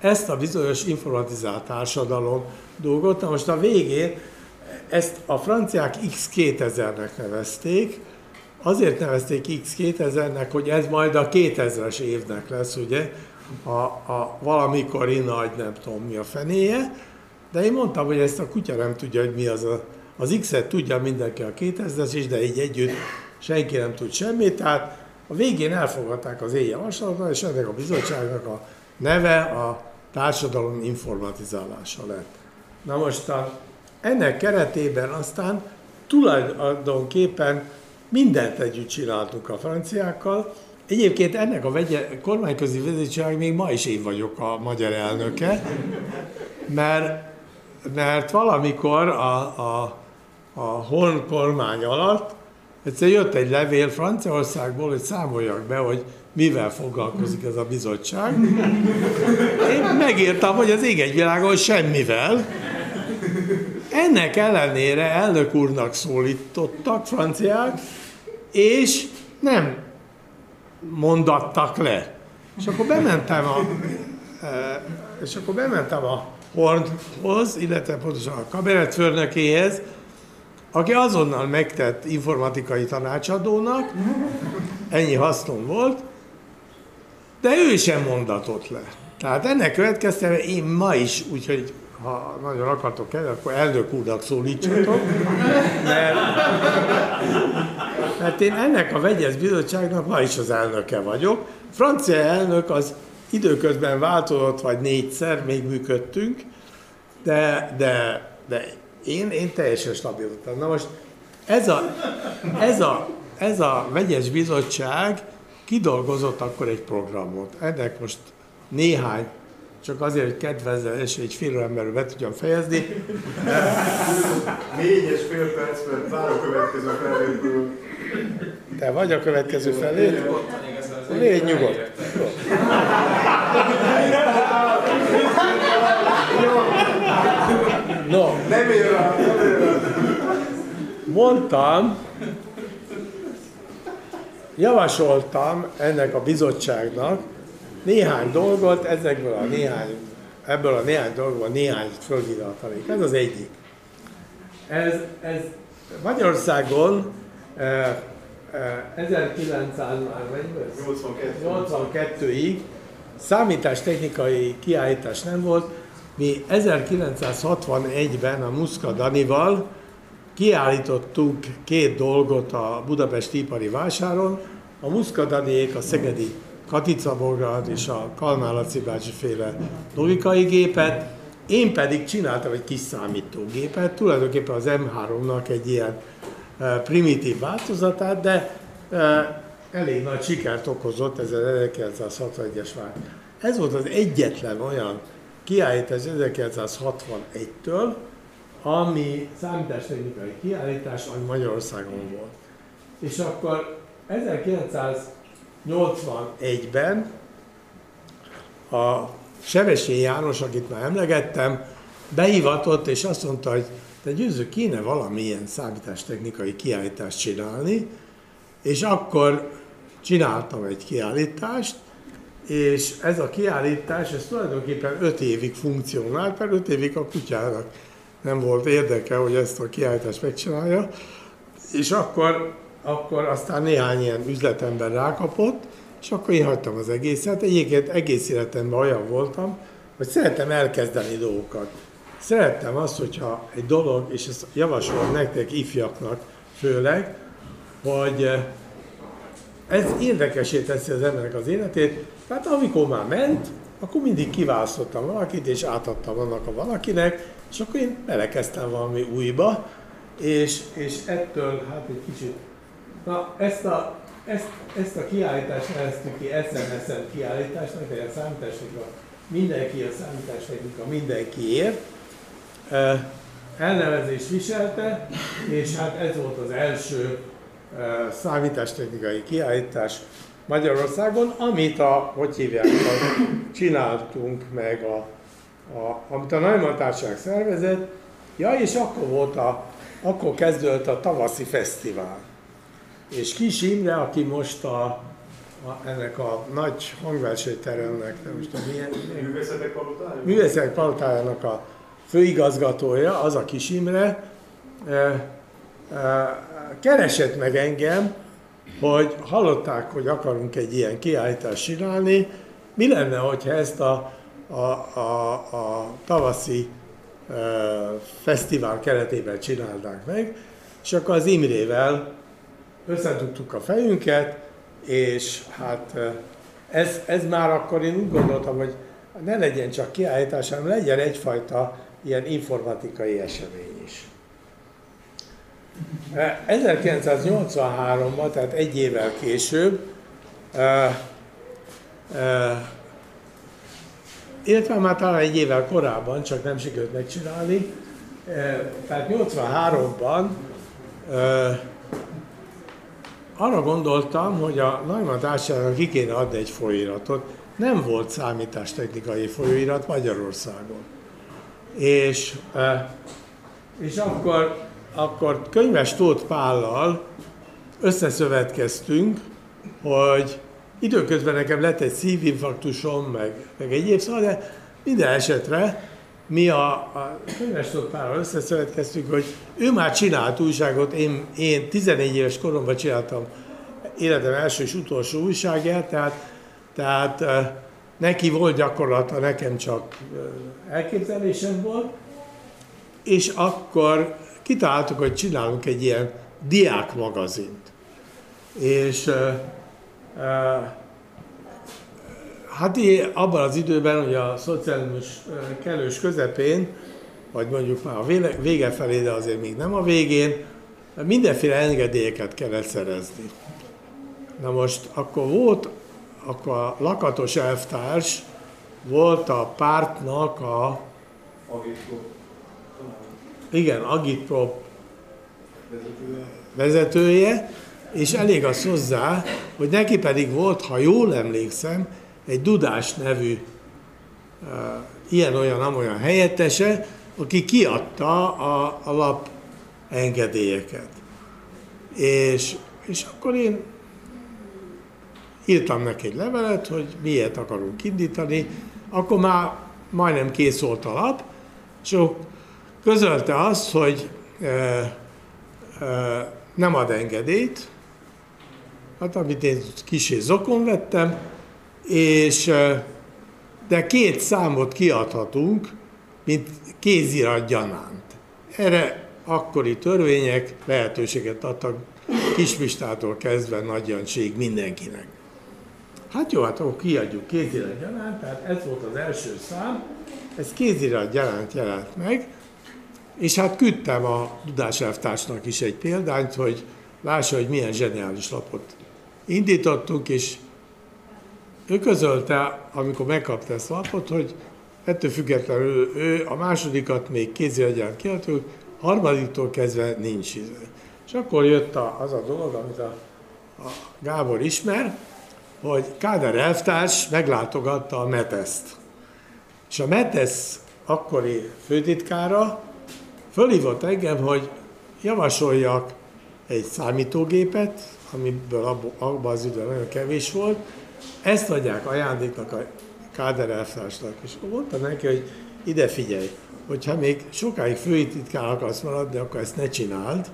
ezt a bizonyos informatizált társadalom dolgot. Na most a végén ezt a franciák X2000-nek nevezték, Azért nevezték X2000-nek, hogy ez majd a 2000-es évnek lesz, ugye, a, a valamikori nagy, nem tudom mi a fenéje, de én mondtam, hogy ezt a kutya nem tudja, hogy mi az a, az X-et tudja mindenki a 2000-es is, de így együtt senki nem tud semmit, tehát a végén elfogadták az én javaslatot, és ennek a bizottságnak a neve a társadalom informatizálása lett. Na most a, ennek keretében aztán tulajdonképpen mindent együtt csináltuk a franciákkal. Egyébként ennek a vegye, kormányközi vezetőség még ma is én vagyok a magyar elnöke, mert, mert valamikor a, a, a Horn kormány alatt egyszer jött egy levél Franciaországból, hogy számoljak be, hogy mivel foglalkozik ez a bizottság. Én megírtam, hogy az ég egy világon semmivel. Ennek ellenére elnök úrnak szólítottak franciák, és nem mondattak le. És akkor bementem a, e, és akkor bementem a Hornhoz, illetve pontosan a kabaretfőrnökéhez, aki azonnal megtett informatikai tanácsadónak, ennyi hasznom volt, de ő sem mondatott le. Tehát ennek következtében én ma is, úgyhogy ha nagyon akartok el, akkor elnök úrnak szólítsatok, mert, mert én ennek a vegyes bizottságnak ma is az elnöke vagyok. Francia elnök az időközben változott, vagy négyszer még működtünk, de, de, de én, én teljesen stabil voltam. Na most ez a, ez, a, ez a vegyes bizottság kidolgozott akkor egy programot. Ennek most néhány csak azért, hogy kedvezze, és egy fél emberről be tudjam fejezni. Négy és fél perc, mert vár a következő felvétől. Te vagy a következő felé? Légy nyugodt. No, Nem ér rá, nem ér rá. mondtam, javasoltam ennek a bizottságnak néhány dolgot, ezekből a néhány, ebből a néhány dolgból néhány fölhívatalék. Ez az egyik. Ez, ez Magyarországon eh, eh, 1900 már mennyi lesz? 82. 82-ig számítástechnikai kiállítás nem volt. Mi 1961-ben a Muszka Danival kiállítottunk két dolgot a Budapesti Ipari Vásáron. A Muszka Daniék a szegedi Katica Bogart és a Kalmár Laci bácsi féle logikai gépet, én pedig csináltam egy kis számítógépet, tulajdonképpen az M3-nak egy ilyen eh, primitív változatát, de eh, elég nagy sikert okozott, ez az 1961-es vár. Ez volt az egyetlen olyan kiállítás 1961-től, ami számítástechnikai kiállítás, ami Magyarországon volt. És akkor 1981-ben a Sevesén János, akit már emlegettem, behivatott, és azt mondta, hogy te győző, kéne valamilyen számítástechnikai kiállítást csinálni, és akkor csináltam egy kiállítást, és ez a kiállítás, ez tulajdonképpen 5 évig funkcionált, mert 5 évig a kutyának nem volt érdeke, hogy ezt a kiállítást megcsinálja, és akkor, akkor aztán néhány ilyen üzletember rákapott, és akkor én hagytam az egészet. Egyébként egész életemben olyan voltam, hogy szeretem elkezdeni dolgokat. Szerettem azt, hogyha egy dolog, és ezt javasolom nektek ifjaknak főleg, hogy eh, ez érdekesé teszi az embernek az életét. Tehát amikor már ment, akkor mindig kiválasztottam valakit, és átadtam annak a valakinek, és akkor én belekezdtem valami újba, és, és ettől hát egy kicsit, na ezt a, ezt, ezt a kiállítást neveztük ki SMSM kiállításnak, tehát a számítástechnika, mindenki a számítástechnika mindenkiért, elnevezést viselte, és hát ez volt az első számítástechnikai kiállítás Magyarországon, amit a, hogy hívják, a, csináltunk meg, a, a, amit a Neumann Társaság szervezett, ja, és akkor volt a, akkor kezdődött a tavaszi fesztivál. És Kis Imre, aki most a, a, ennek a nagy hangversenyteremnek, nem most tudom milyen, Művészetek palotája? művészetek palotájának a főigazgatója, az a Kis Imre, e, e, keresett meg engem, hogy hallották, hogy akarunk egy ilyen kiállítást csinálni, mi lenne, hogyha ezt a, a, a, a tavaszi e, fesztivál keretében csinálnánk meg, és akkor az Imrével összetudtuk a fejünket, és hát ez, ez már akkor én úgy gondoltam, hogy ne legyen csak kiállítás, hanem legyen egyfajta ilyen informatikai esemény 1983-ban, tehát egy évvel később, illetve már talán egy évvel korábban, csak nem sikerült megcsinálni, tehát 83-ban e, arra gondoltam, hogy a Neumann Társaságnak ki kéne adni egy folyóiratot. Nem volt számítástechnikai folyóirat Magyarországon. És, és akkor, akkor könyves Tóth Pállal összeszövetkeztünk, hogy időközben nekem lett egy szívinfarktusom, meg, meg egyéb szóval, de minden esetre mi a, a könyves Tóth Pállal összeszövetkeztünk, hogy ő már csinált újságot, én, én 14 éves koromban csináltam életem első és utolsó újságját, tehát, tehát eh, neki volt gyakorlata, nekem csak elképzelésem volt, és akkor kitaláltuk, hogy csinálunk egy ilyen diák magazint. És uh, uh, hát én abban az időben, hogy a szocializmus kellős közepén, vagy mondjuk már a vége felé, de azért még nem a végén, mindenféle engedélyeket kellett szerezni. Na most akkor volt, akkor a lakatos elvtárs volt a pártnak a, Agitko. Igen, Agitprop Vezetője. és elég az hozzá, hogy neki pedig volt, ha jól emlékszem, egy Dudás nevű uh, ilyen-olyan, amolyan helyettese, aki kiadta a, a lap engedélyeket. És, és akkor én írtam neki egy levelet, hogy miért akarunk indítani, akkor már majdnem kész volt a lap, és közölte azt, hogy e, e, nem ad engedélyt, hát amit én kisé zokon vettem, és de két számot kiadhatunk, mint kézirat gyanánt. Erre akkori törvények lehetőséget adtak Kispistától kezdve Nagy Janség mindenkinek. Hát jó, hát akkor kiadjuk kézirat gyanánt, tehát ez volt az első szám, ez kézirat gyanánt jelent meg, és hát küldtem a Dudás is egy példányt, hogy lássa, hogy milyen zseniális lapot indítottunk, és ő közölte, amikor megkapta ezt a lapot, hogy ettől függetlenül ő a másodikat még kéziragyán kiadtuk, harmadiktól kezdve nincs izé. És akkor jött a, az a dolog, amit a, a Gábor ismer, hogy Káder elvtárs meglátogatta a Meteszt. És a Metesz akkori főtitkára fölhívott engem, hogy javasoljak egy számítógépet, amiből abban az időben nagyon kevés volt, ezt adják ajándéknak a Káder elvtársnak. És mondta neki, hogy ide figyelj, hogyha még sokáig főtitkár akarsz maradni, akkor ezt ne csináld,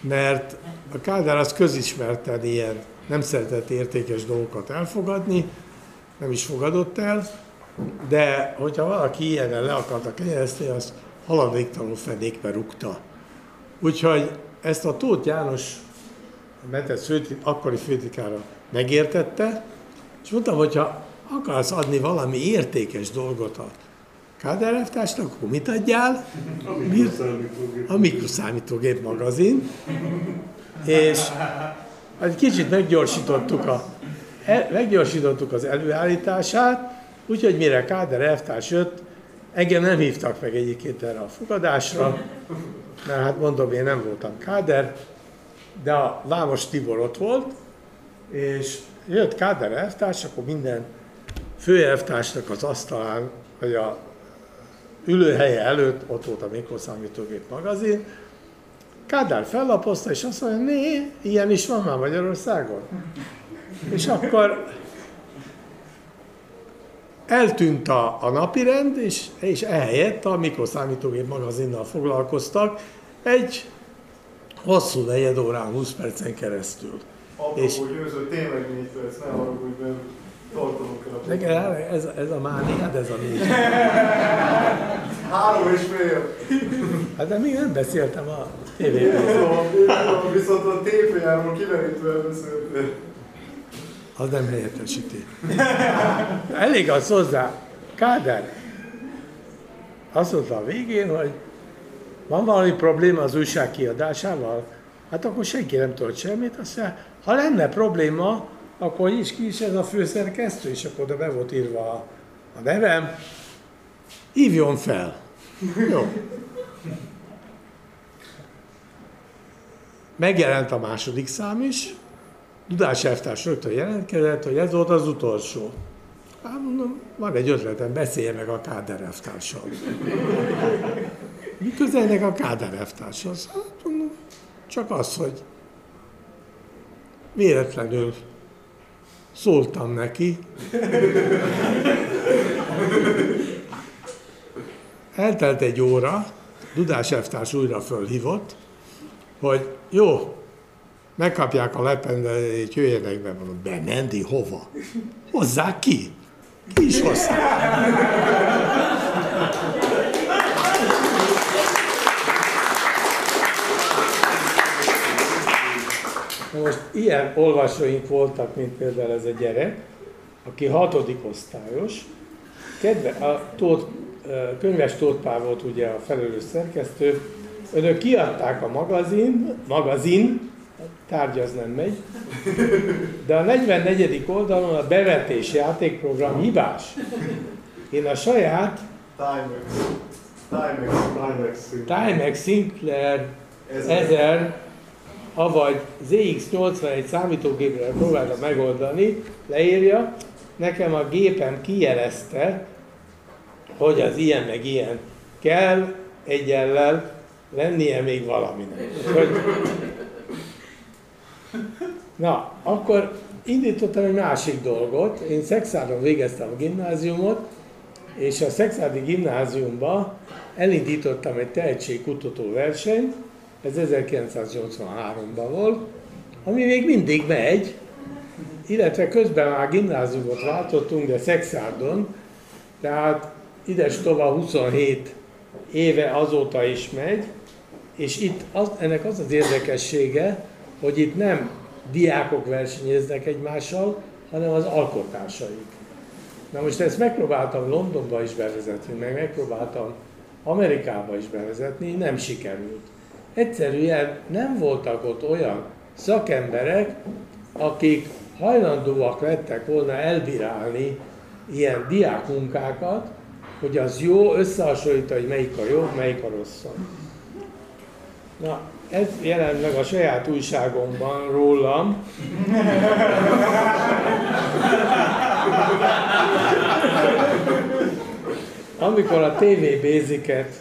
mert a Kádár az közismerten ilyen nem szeretett értékes dolgokat elfogadni, nem is fogadott el, de hogyha valaki ilyenen le akarta kenyereszteni, azt haladéktalanul fenékbe rúgta. Úgyhogy ezt a Tóth János a Metesz főtit, akkori főtitkára megértette, és mondtam, hogyha akarsz adni valami értékes dolgot a Kádár elvtársnak, akkor mit adjál? A mikroszámítógép magazin. És egy kicsit meggyorsítottuk, a, e, meggyorsítottuk az előállítását, úgyhogy mire Káder elvtárs jött, engem nem hívtak meg egyébként erre a fogadásra, mert hát mondom, én nem voltam Káder, de a Vámos Tibor ott volt, és jött Káder elvtárs, akkor minden főelvtársnak az asztalán, vagy a ülőhelye előtt, ott volt a mikroszámítógép magazin, Kádár fellapozta, és azt mondja, né, ilyen is van már Magyarországon. És akkor eltűnt a, a napirend, és, és ehelyett a mikroszámítógép magazinnal foglalkoztak egy hosszú negyed órán, 20 percen keresztül. Apropó, és... győző, tényleg négy perc, ne haragudj, mert tartanunk Ez, ez a mániád, ez a négy. Három és fél. Hát de még nem beszéltem a tévében. Viszont a tévéjáról kiverítően beszéltél. Az nem helyettesíti. Elég az hozzá. Káder azt mondta a végén, hogy van valami probléma az újság kiadásával? Hát akkor senki nem tudott semmit. Azt mondja, ha lenne probléma, akkor is ki is ez a főszerkesztő, és akkor oda be volt írva a, a nevem. Hívjon fel. Jó. Megjelent a második szám is, Dudás elvtárs rögtön jelentkezett, hogy ez volt az utolsó. Hát mondom, van egy ötletem, beszélje meg a Káder elvtárssal. Mi közelnek a Káder elvtárshoz? Hát mondom, csak az, hogy véletlenül szóltam neki. Eltelt egy óra, Dudás elvtárs újra fölhívott, hogy jó, megkapják a lependelét, jöjjenek be, mondom, bemenni hova? Hozzák ki. Ki is hozták. Most ilyen olvasóink voltak, mint például ez a gyerek, aki hatodik osztályos. Kedve, a Tóth, könyves Tóth Pál volt ugye a felelős szerkesztő, önök kiadták a magazin, magazin, tárgy az nem megy, de a 44. oldalon a bevetés játékprogram hibás. Én a saját Timex, Timex, Timex, Timex Sinclair 1000 avagy ZX81 számítógépre próbálta megoldani, leírja, nekem a gépem kijelezte, hogy az ilyen meg ilyen kell egyellel lennie még valaminek. Hogy... Na, akkor indítottam egy másik dolgot. Én Szexádon végeztem a gimnáziumot, és a Szexádi gimnáziumban elindítottam egy tehetségkutató versenyt, ez 1983-ban volt, ami még mindig megy, illetve közben már gimnáziumot váltottunk, de Szexárdon, tehát ides tova 27 éve azóta is megy, és itt az, ennek az az érdekessége, hogy itt nem diákok versenyeznek egymással, hanem az alkotásaik. Na most ezt megpróbáltam Londonba is bevezetni, meg megpróbáltam Amerikába is bevezetni, nem sikerült. Egyszerűen nem voltak ott olyan szakemberek, akik hajlandóak lettek volna elbírálni ilyen diákmunkákat, hogy az jó, összehasonlítani, hogy melyik a jó, melyik a rosszabb. Na, ez jelent meg a saját újságomban rólam. Amikor a TV Basic-et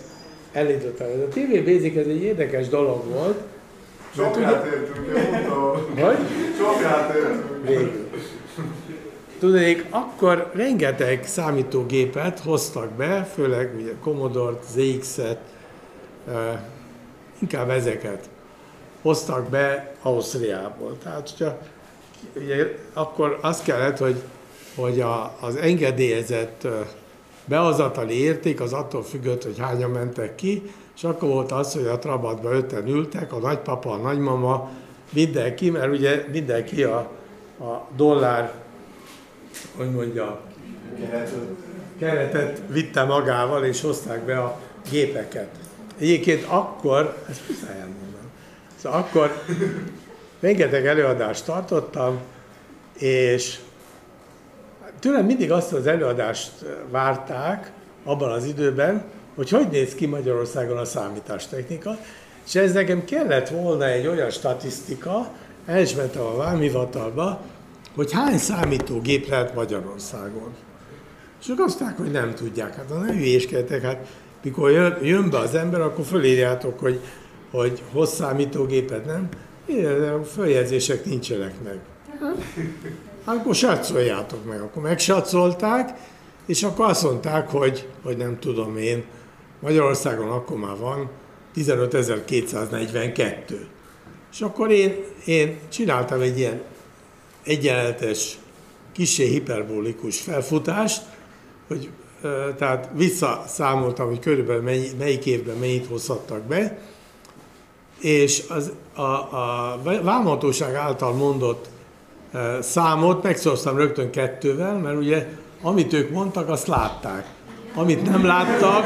elindítottam. Ez a TV Basic ez egy érdekes dolog volt. Csapját értünk, én mondtam. Hogy? Csapját értünk. Végül. Tudnék, akkor rengeteg számítógépet hoztak be, főleg ugye Commodore-t, ZX-et, inkább ezeket hoztak be Ausztriából. Tehát, hogyha, ugye, akkor az kellett, hogy, hogy a, az engedélyezett behozatali érték az attól függött, hogy hányan mentek ki, és akkor volt az, hogy a Trabantba öten ültek, a nagypapa, a nagymama, mindenki, mert ugye mindenki a, a dollár, hogy mondja, keretet vitte magával, és hozták be a gépeket. Egyébként akkor, ezt muszáj elmondani, szóval akkor rengeteg előadást tartottam, és tőlem mindig azt az előadást várták abban az időben, hogy hogy néz ki Magyarországon a számítástechnika, és ez nekem kellett volna egy olyan statisztika, el is mentem a vámhivatalba, hogy hány számítógép lehet Magyarországon. És ők azt mondták, hogy nem tudják. Hát ha nem hülyéskedtek, hát mikor jön, jön be az ember, akkor fölírjátok, hogy, hogy hoz számítógépet, nem? A följegyzések nincsenek meg. Akkor satszoljátok meg. Akkor megsatszolták, és akkor azt mondták, hogy, hogy nem tudom én, Magyarországon akkor már van 15.242. És akkor én, én csináltam egy ilyen egyenletes, kisé hiperbolikus felfutást, hogy tehát visszaszámoltam, hogy körülbelül mennyi, melyik évben mennyit hozhattak be, és az, a, a vámhatóság által mondott számot megszoroztam rögtön kettővel, mert ugye amit ők mondtak, azt látták. Amit nem láttak,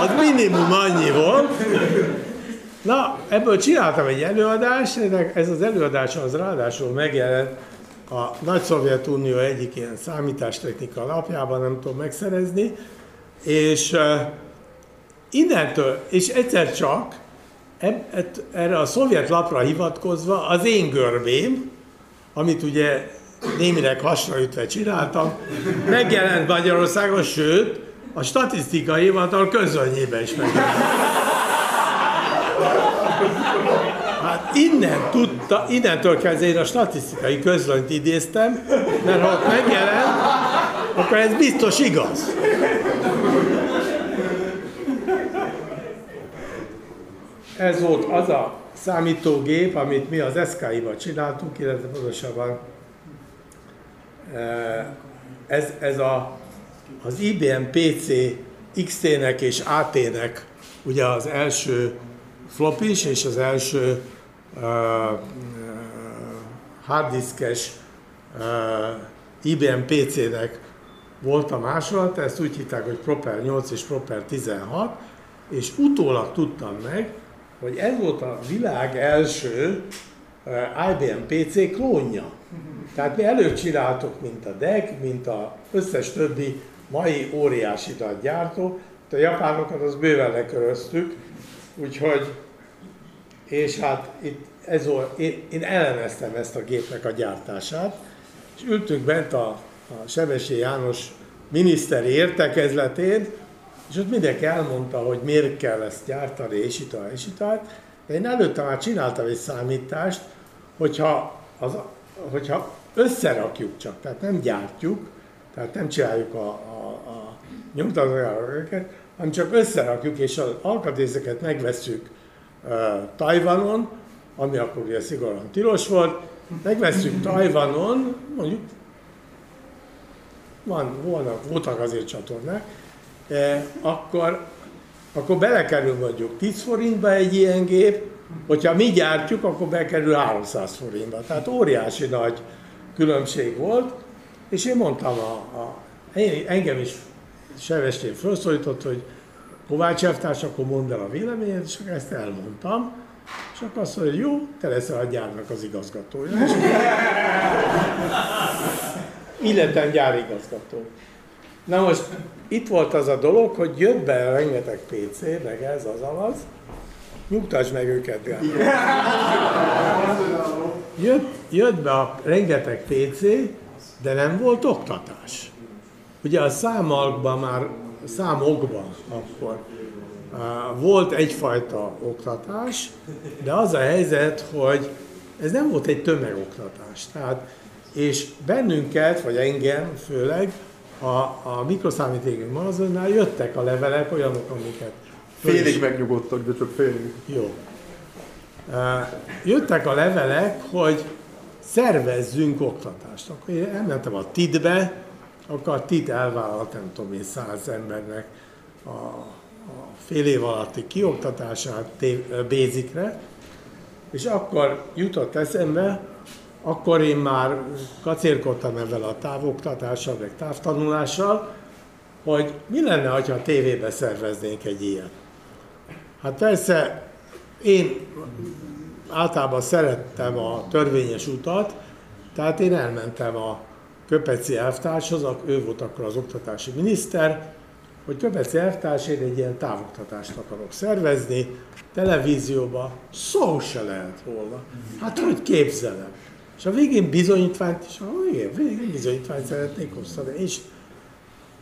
az minimum annyi volt. Na, ebből csináltam egy előadást, ez az előadás az ráadásul megjelent a Nagy Szovjetunió egyik ilyen számítástechnika lapjában, nem tudom megszerezni, és innentől, és egyszer csak erre a szovjet lapra hivatkozva az én görbém, amit ugye némileg hasraütve csináltam, megjelent Magyarországon, sőt, a statisztikai hivatal közönyében is megjelent. Innen tudta, innentől kezdve én a statisztikai közlönyt idéztem, mert ha ott megjelent, akkor ez biztos igaz. Ez volt az a számítógép, amit mi az SKI-val csináltunk, illetve pontosabban eh, ez, ez a, az IBM PC XT-nek és AT-nek ugye az első flopis és az első harddiskes IBM PC-nek volt a másolata, ezt úgy hitták, hogy Proper 8 és Proper 16, és utólag tudtam meg, hogy ez volt a világ első IBM PC klónja. Tehát mi előtt csináltuk, mint a DEC, mint az összes többi mai óriási nagy gyártó, a japánokat az bőven leköröztük, úgyhogy, és hát itt ez én, én elleneztem ezt a gépnek a gyártását, és ültünk bent a, a Sebesi János miniszteri értekezletén, és ott mindenki elmondta, hogy miért kell ezt gyártani, és itt, és. De én előtte már csináltam egy számítást, hogyha, az, hogyha összerakjuk csak, tehát nem gyártjuk, tehát nem csináljuk a, a, a nyomtatójárokat, hanem csak összerakjuk, és az alkatrészeket megveszünk Tajvanon, ami akkor ugye szigorúan tilos volt, megveszünk Tajvanon, mondjuk van, volnak, voltak azért csatornák, eh, akkor, akkor belekerül mondjuk 10 forintba egy ilyen gép, hogyha mi gyártjuk, akkor bekerül 300 forintba. Tehát óriási nagy különbség volt, és én mondtam, a, a, engem is Sevestén felszólított, hogy Kovács Elvtárs, akkor mondd el a véleményed, és ezt elmondtam. És akkor azt mondja, hogy jó, te leszel a gyárnak az igazgatója. Illetve gyárigazgató. Na most itt volt az a dolog, hogy jött be rengeteg PC, meg ez az az, nyugtass meg őket, Jött, jött be a rengeteg PC, de nem volt oktatás. Ugye a számalkban már, számokban akkor volt egyfajta oktatás, de az a helyzet, hogy ez nem volt egy tömegoktatás. Tehát, és bennünket, vagy engem főleg, a, a mikroszámítékony magazonnál jöttek a levelek, olyanok, amiket... Félig megnyugodtak, de csak félig. Jó. Jöttek a levelek, hogy szervezzünk oktatást. Akkor én elmentem a TID-be, akkor a TID elvállalt, nem tudom én, száz embernek a, a fél év alatti kioktatását Bézikre, és akkor jutott eszembe, akkor én már kacérkodtam ezzel a távoktatással, meg távtanulással, hogy mi lenne, ha a tévébe szerveznénk egy ilyet. Hát persze én általában szerettem a törvényes utat, tehát én elmentem a Köpeci elvtárshoz, ő volt akkor az oktatási miniszter, hogy Köpeci elvtársért egy ilyen távoktatást akarok szervezni, televízióba, szó se lehet róla. Hát hogy képzelem? És a végén bizonyítványt is, ah, igen, végén bizonyítványt szeretnék osztani, és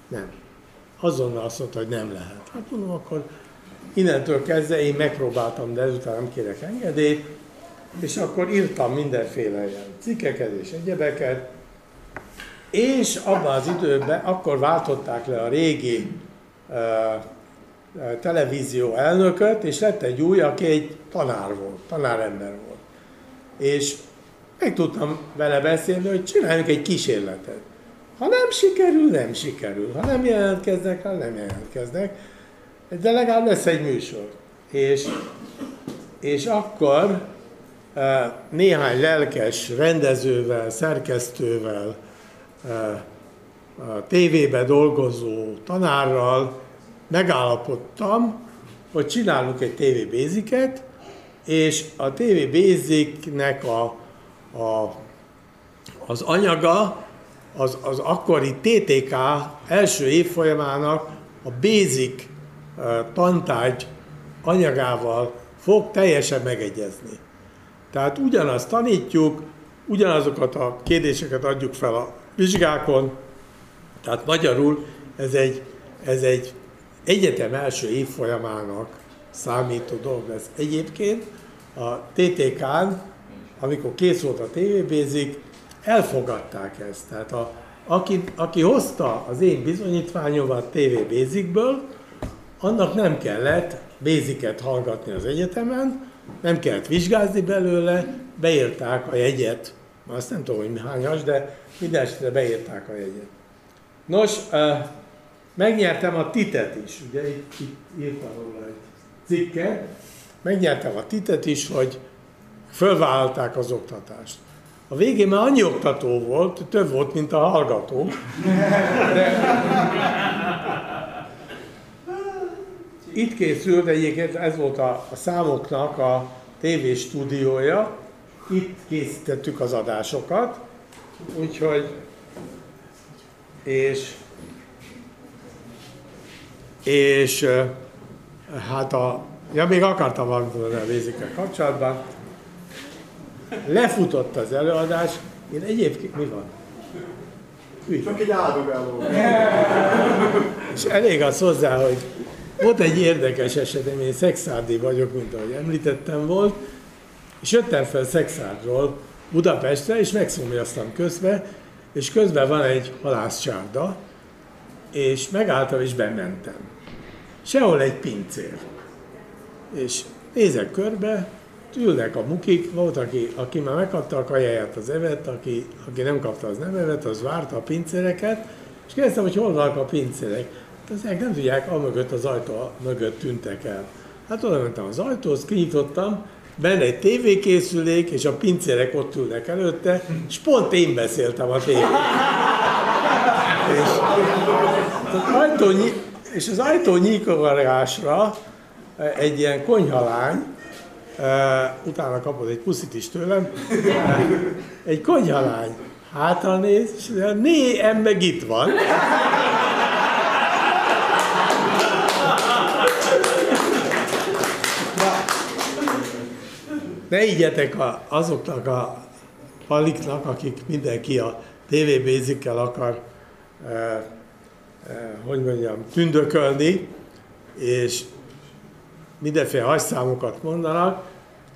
nem. Azonnal azt mondta, hogy nem lehet. Hát mondom, akkor innentől kezdve én megpróbáltam, de ezután nem kérek engedélyt, és akkor írtam mindenféle ilyen cikkeket és egyebeket, és abban az időben akkor váltották le a régi uh, televízió elnököt, és lett egy új, aki egy tanár volt, tanárember volt. És meg tudtam vele beszélni, hogy csináljunk egy kísérletet. Ha nem sikerül, nem sikerül. Ha nem jelentkeznek, ha nem jelentkeznek. De legalább lesz egy műsor. És, és akkor néhány lelkes rendezővel, szerkesztővel, tévébe dolgozó tanárral megállapodtam, hogy csinálunk egy TV Basic-et, és a TV Basic-nek a, a, az anyaga az, az akkori TTK első évfolyamának a Basic tantárgy anyagával fog teljesen megegyezni. Tehát ugyanazt tanítjuk, ugyanazokat a kérdéseket adjuk fel a vizsgákon, tehát magyarul ez egy, ez egy egyetem első évfolyamának számító dolog lesz. Egyébként a TTK-n, amikor kész volt a Basic, elfogadták ezt. Tehát a, aki, aki hozta az én bizonyítványomat TV Basicből, annak nem kellett Basicet hallgatni az egyetemen, nem kellett vizsgázni belőle, beírták a jegyet, azt nem tudom, hogy hányas, de minden esetre beírták a jegyet. Nos, megnyertem a titet is, ugye itt, itt írtam róla egy cikket, megnyertem a titet is, hogy fölvállalták az oktatást. A végén már annyi oktató volt, több volt, mint a hallgató. De... Itt készült egyébként, ez volt a, a számoknak a TV stúdiója, itt készítettük az adásokat, úgyhogy és és hát a, ja még akartam valamit mondani a vézikkel kapcsolatban, lefutott az előadás, én egyébként mi van? Úgy. Csak egy áldogáló. És elég az hozzá, hogy volt egy érdekes esetem, én szexárdi vagyok, mint ahogy említettem volt, és jöttem fel Szexárdról Budapestre, és megszomjaztam közben, és közben van egy halászcsárda, és megálltam, és bementem. Sehol egy pincér. És nézek körbe, ülnek a mukik, volt, aki, aki már megkapta a kajáját, az evet, aki, aki nem kapta, az nem evet, az várta a pincéreket, és kérdeztem, hogy hol vannak a pincérek. Ezek nem tudják, mögött az ajtó mögött tűntek el. Hát oda mentem az ajtóhoz, kinyitottam, benne egy tévékészülék, és a pincérek ott ülnek előtte, és pont én beszéltem a tévét. és, az ajtó, és az ajtó nyíkogarásra egy ilyen konyhalány, utána kapod egy puszit is tőlem, egy konyhalány hátra néz, és né, em meg itt van. Ne ígyetek a, azoknak a paliknak, akik mindenki a TV Basic-kel akar, eh, eh, hogy mondjam, tündökölni, és mindenféle hagyszámokat mondanak.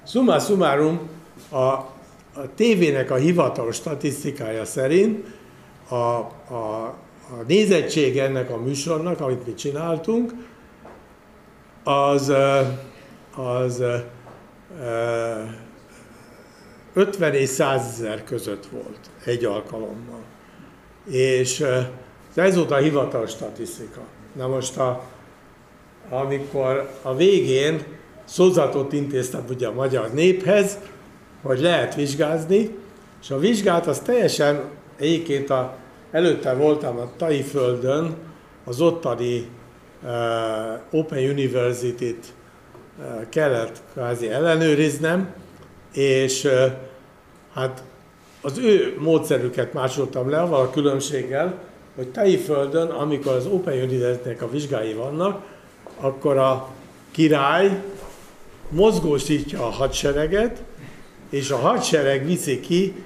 Summa summarum, a, a tévének a hivatalos statisztikája szerint a, a, a nézettség ennek a műsornak, amit mi csináltunk, az, az 50 és 100 ezer között volt egy alkalommal. És ez volt a hivatalos statisztika. Na most, a, amikor a végén szózatot intéztem ugye a magyar néphez, hogy lehet vizsgázni, és a vizsgát az teljesen, egyébként a, előtte voltam a Taiföldön, az ottani uh, Open University-t kellett kvázi ellenőriznem, és hát az ő módszerüket másoltam le, avval a különbséggel, hogy Tájföldön, amikor az Open university a vizsgái vannak, akkor a király mozgósítja a hadsereget, és a hadsereg viszi ki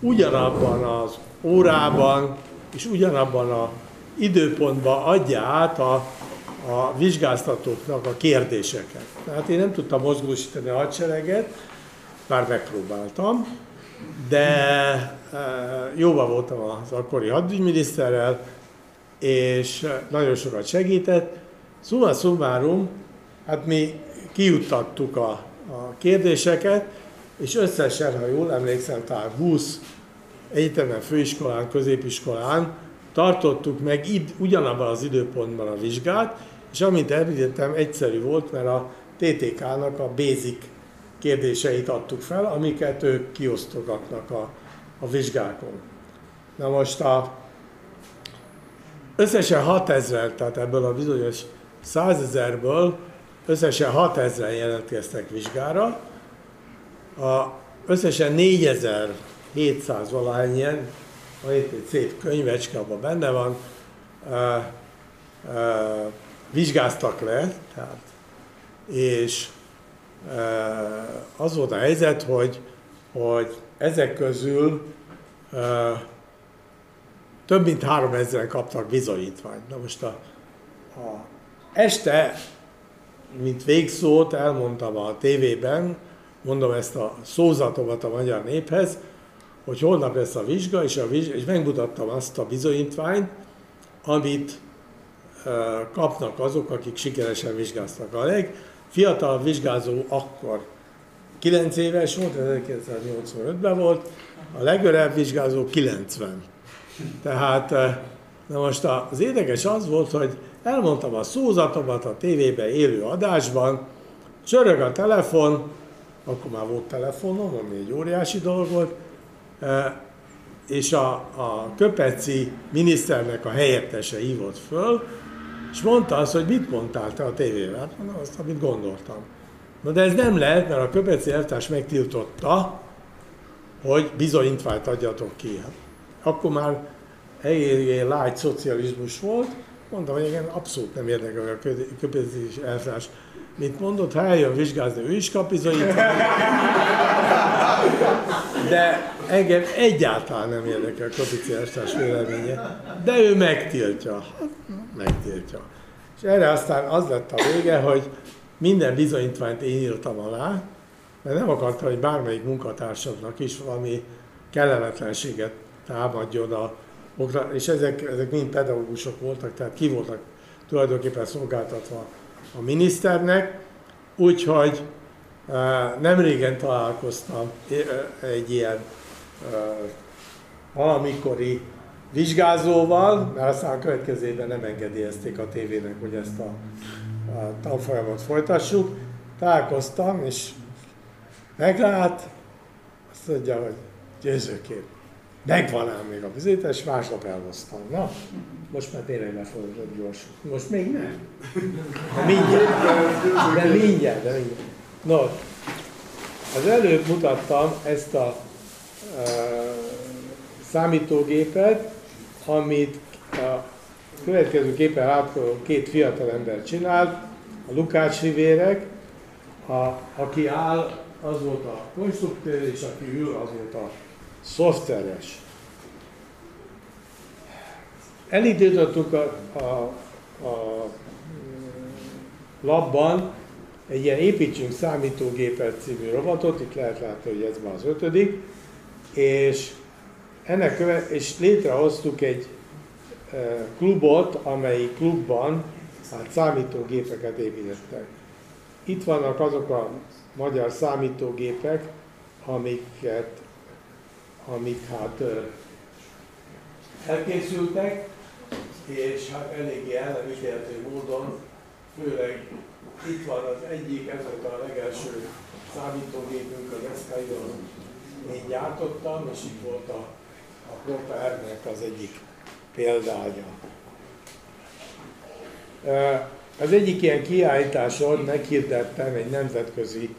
ugyanabban az órában és ugyanabban a időpontban adja át a a vizsgáztatóknak a kérdéseket. Tehát én nem tudtam mozgósítani a hadsereget, bár megpróbáltam, de e, jóban voltam az akkori hadügyminiszterrel, és nagyon sokat segített. Summa summarum, hát mi kijuttattuk a, a kérdéseket, és összesen, ha jól emlékszem, talán 20 egyetemen, főiskolán, középiskolán tartottuk meg id, ugyanabban az időpontban a vizsgát, és amint említettem, egyszerű volt, mert a TTK-nak a basic kérdéseit adtuk fel, amiket ők kiosztogatnak a, a vizsgákon. Na most a, összesen 6000, tehát ebből a bizonyos 100 ezerből összesen 6000 jelentkeztek vizsgára, a, összesen 4700 valahányan, van itt egy szép könyvecske, abban benne van, uh, uh, vizsgáztak le, tehát, és az volt a helyzet, hogy, hogy ezek közül több mint három ezeren kaptak bizonyítványt. Na most a, a este, mint végszót elmondtam a tévében, mondom ezt a szózatomat a magyar néphez, hogy holnap lesz a vizsga, és, a vizsga, és megmutattam azt a bizonyítványt, amit kapnak azok, akik sikeresen vizsgáztak. A legfiatalabb vizsgázó akkor 9 éves volt, 1985-ben volt, a legörebb vizsgázó 90. Tehát na most az érdekes az volt, hogy elmondtam a szózatomat a tévében élő adásban, csörög a telefon, akkor már volt telefonom, ami egy óriási dolog volt, és a, a Köpeci miniszternek a helyettese hívott föl, és mondta azt, hogy mit mondtál te a tévében? Hát mondom azt, amit gondoltam. Na de ez nem lehet, mert a Köpeci elvtárs megtiltotta, hogy bizonyítványt adjatok ki. Hát, akkor már egy lágy szocializmus volt, mondtam, hogy igen, abszolút nem érdekel a Köpeci elvtárs mit mondott, ha eljön vizsgázni, ő is kap bizonyítványt. De engem egyáltalán nem érdekel a kapiciástás véleménye, de ő megtiltja. Megtiltja. És erre aztán az lett a vége, hogy minden bizonyítványt én írtam alá, mert nem akartam, hogy bármelyik munkatársadnak is valami kellemetlenséget támadjon a és ezek, ezek mind pedagógusok voltak, tehát ki voltak tulajdonképpen szolgáltatva a miniszternek, úgyhogy nem régen találkoztam egy ilyen valamikori vizsgázóval, mert aztán a következőben nem engedélyezték a tévének, hogy ezt a, a tanfolyamot folytassuk. Találkoztam, és meglát, azt mondja, hogy győzőkép, megvan ám még a bizonyítás, másnap elhoztam. Na, most már tényleg lefordított gyorsan. Most még nem. De mindjárt. De mindjárt, de mindjárt. No, az előbb mutattam ezt a uh, számítógépet, amit a következő képen látható két fiatal ember csinált, a Lukács Rivérek, a, aki áll, az volt a konstruktőr, és aki ül, az volt a szoftveres. Elindítottuk a, a, a labban egy ilyen építsünk számítógépet című robotot, itt lehet látni, hogy ez már az ötödik, és ennek köve, és létrehoztuk egy e, klubot, amely klubban hát számítógépeket építettek. Itt vannak azok a magyar számítógépek, amiket, amik hát elkészültek, és hát eléggé ellenítélhető módon, főleg itt van az egyik, ez volt a legelső számítógépünk, az Escaidon én gyártottam, és itt volt a, a Propernek az egyik példánya. Az egyik ilyen kiállításon meghirdettem egy nemzetközi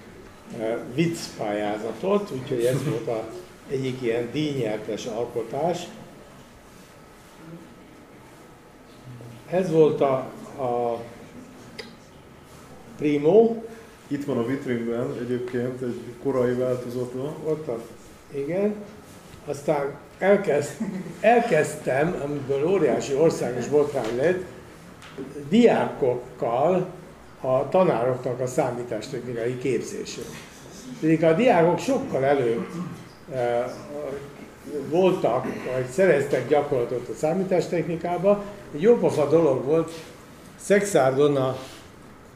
vicc pályázatot, úgyhogy ez volt a egyik ilyen díjnyertes alkotás. Ez volt a, a Primo. Itt van a vitrínben egyébként egy korai változata. Ott van. Igen. Aztán elkezd, elkezdtem, amiből óriási országos botrány lett, diákokkal a tanároknak a számítástechnikai képzését. Pedig a diákok sokkal előbb voltak, vagy szereztek gyakorlatot a számítástechnikába. Egy jópofa dolog volt, Szexárdon a,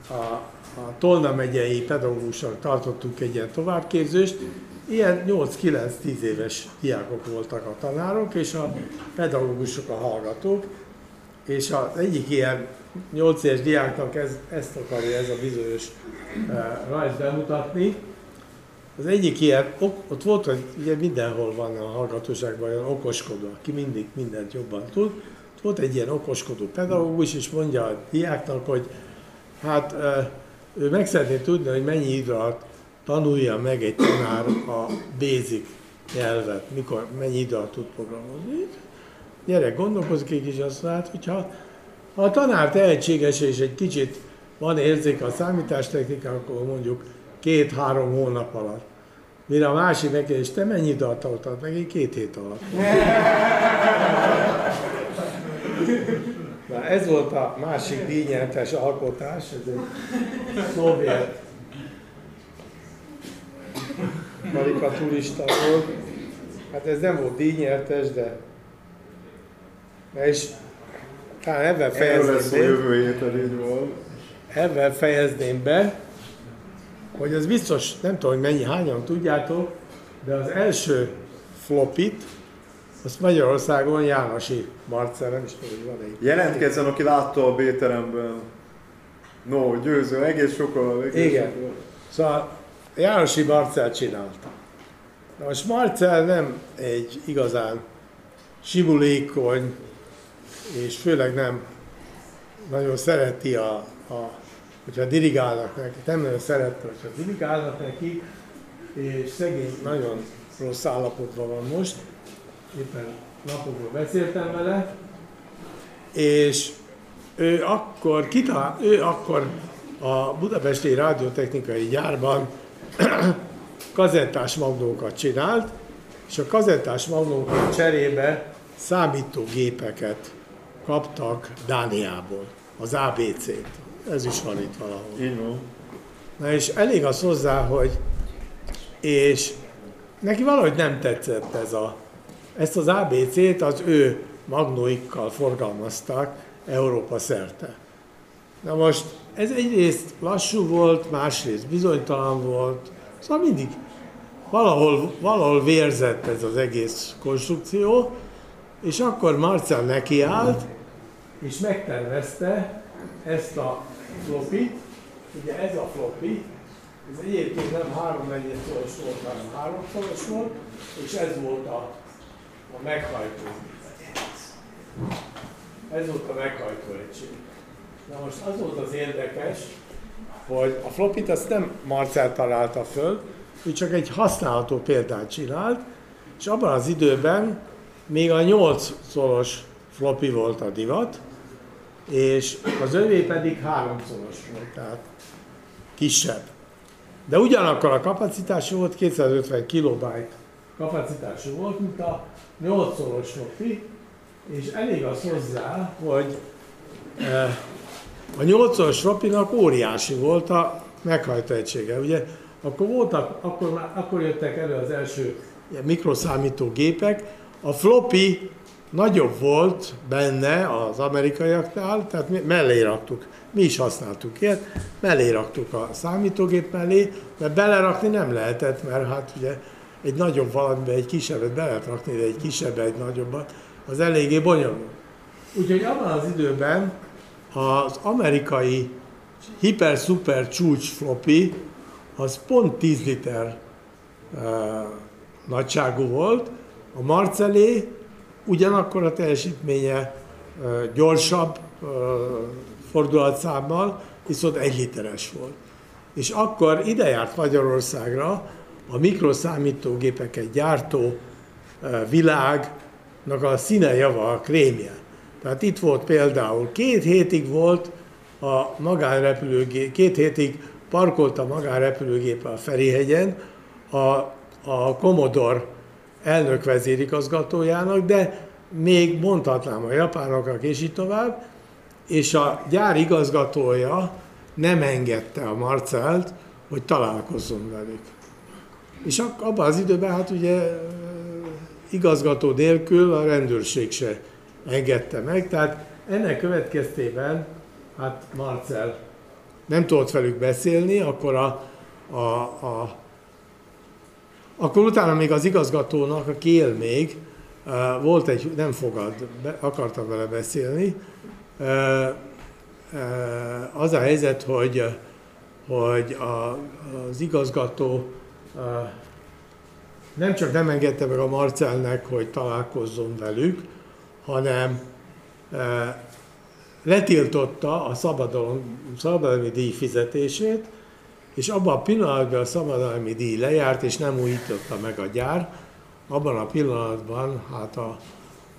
a a Tolna megyei pedagógusok tartottunk egy ilyen továbbképzést, ilyen 8-9-10 éves diákok voltak a tanárok, és a pedagógusok a hallgatók, és az egyik ilyen 8 éves diáknak ez, ezt akarja ez a bizonyos e, rajz bemutatni. Az egyik ilyen, ott volt, hogy ugye mindenhol van a hallgatóságban olyan okoskodó, aki mindig mindent jobban tud. Ott volt egy ilyen okoskodó pedagógus, és mondja a diáknak, hogy hát ő meg szeretné tudni, hogy mennyi idő alatt tanulja meg egy tanár a basic nyelvet, mikor, mennyi idő alatt tud programozni. Gyerek gondolkozik egy kicsit, azt mondja, hogyha ha a tanár tehetséges és egy kicsit van érzéke a számítástechnika, akkor mondjuk két-három hónap alatt. Mire a másik megkérdés, te mennyi idő alatt meg? Én két hét alatt. Na, ez volt a másik díjnyertes alkotás, ez egy szovjet karikaturista volt. Hát ez nem volt díjnyertes, de és talán ebben fejezném be. Ebben fejezném be, hogy az biztos, nem tudom, hogy mennyi, hányan tudjátok, de az első flopit, azt Magyarországon Jánosi Marcel, nem is tudom, hogy van egy. Jelentkezzen, aki látta a B-teremben. No, győző, egész sokkal. Egész Igen. Sokkal. Szóval Jánosi Marcel csinálta. Na most Marcel nem egy igazán simulékony, és főleg nem nagyon szereti a, a hogyha dirigálnak neki, nem nagyon szerette, hogyha dirigálnak neki, és szegény nagyon rossz állapotban van most, éppen napokról beszéltem vele, és ő akkor, kitalál, ő akkor a budapesti rádiótechnikai gyárban kazettás magnókat csinált, és a kazettás magnókat cserébe számítógépeket kaptak Dániából, az ABC-t. Ez is van itt valahol. Így van. Na és elég az hozzá, hogy és neki valahogy nem tetszett ez a, ezt az ABC-t az ő magnóikkal forgalmazták Európa szerte. Na most ez egyrészt lassú volt, másrészt bizonytalan volt, szóval mindig valahol, valahol vérzett ez az egész konstrukció, és akkor Marcel nekiállt, és megtervezte ezt a flopit, ugye ez a floppy, ez egyébként nem 3 szoros volt, hanem 3 szoros volt, és ez volt a, a meghajtó. Ez volt a meghajtó egység. Na most az volt az érdekes, hogy a flopit azt nem Marcel találta föl, ő csak egy használható példát csinált, és abban az időben még a 8 szoros floppy volt a divat, és az övé pedig háromszoros volt, tehát kisebb. De ugyanakkor a kapacitású volt, 250 kilobyte kapacitású volt, mint a 8-szoros floppy, és elég az hozzá, hogy eh, a 8-szoros floppynak óriási volt a meghajtó. Ugye akkor, voltak, akkor, akkor jöttek elő az első mikroszámítógépek, a floppy nagyobb volt benne az amerikaiaknál, tehát mi mellé raktuk. Mi is használtuk ilyet, mellé raktuk a számítógép mellé, mert belerakni nem lehetett, mert hát ugye egy nagyobb valamibe egy kisebbet be lehet rakni, de egy kisebb egy nagyobbat, az eléggé bonyolult. Úgyhogy abban az időben az amerikai hiper-szuper csúcs floppy, az pont 10 liter uh, nagyságú volt, a Marcelé ugyanakkor a teljesítménye gyorsabb fordulatszámmal, viszont egy literes volt. És akkor ide járt Magyarországra a mikroszámítógépeket gyártó világnak a színe java, a krémje. Tehát itt volt például, két hétig volt a magánrepülőgép, két hétig parkolt a magánrepülőgép a Ferihegyen, a, a Commodore elnök vezérigazgatójának, de még mondhatnám a japánoknak és így tovább, és a gyár igazgatója nem engedte a Marcelt, hogy találkozzon velük. És abban az időben hát ugye igazgató nélkül a rendőrség se engedte meg, tehát ennek következtében hát Marcel nem tudott velük beszélni, akkor a, a, a akkor utána még az igazgatónak, aki él még, volt egy, nem fogad, be, akartam vele beszélni. Az a helyzet, hogy, hogy a, az igazgató nem csak nem engedte meg a Marcelnek, hogy találkozzon velük, hanem letiltotta a szabadalmi díj fizetését, és abban a pillanatban a szabadalmi díj lejárt, és nem újította meg a gyár, abban a pillanatban hát a,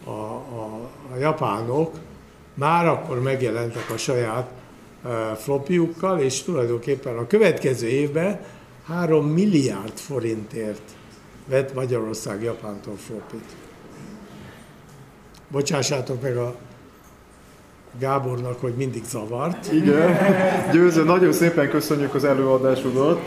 a, a, a japánok már akkor megjelentek a saját uh, flopjukkal, és tulajdonképpen a következő évben 3 milliárd forintért vett Magyarország Japántól flopit. Bocsássátok meg a Gábornak, hogy mindig zavart. Igen. Győző, nagyon szépen köszönjük az előadásodat.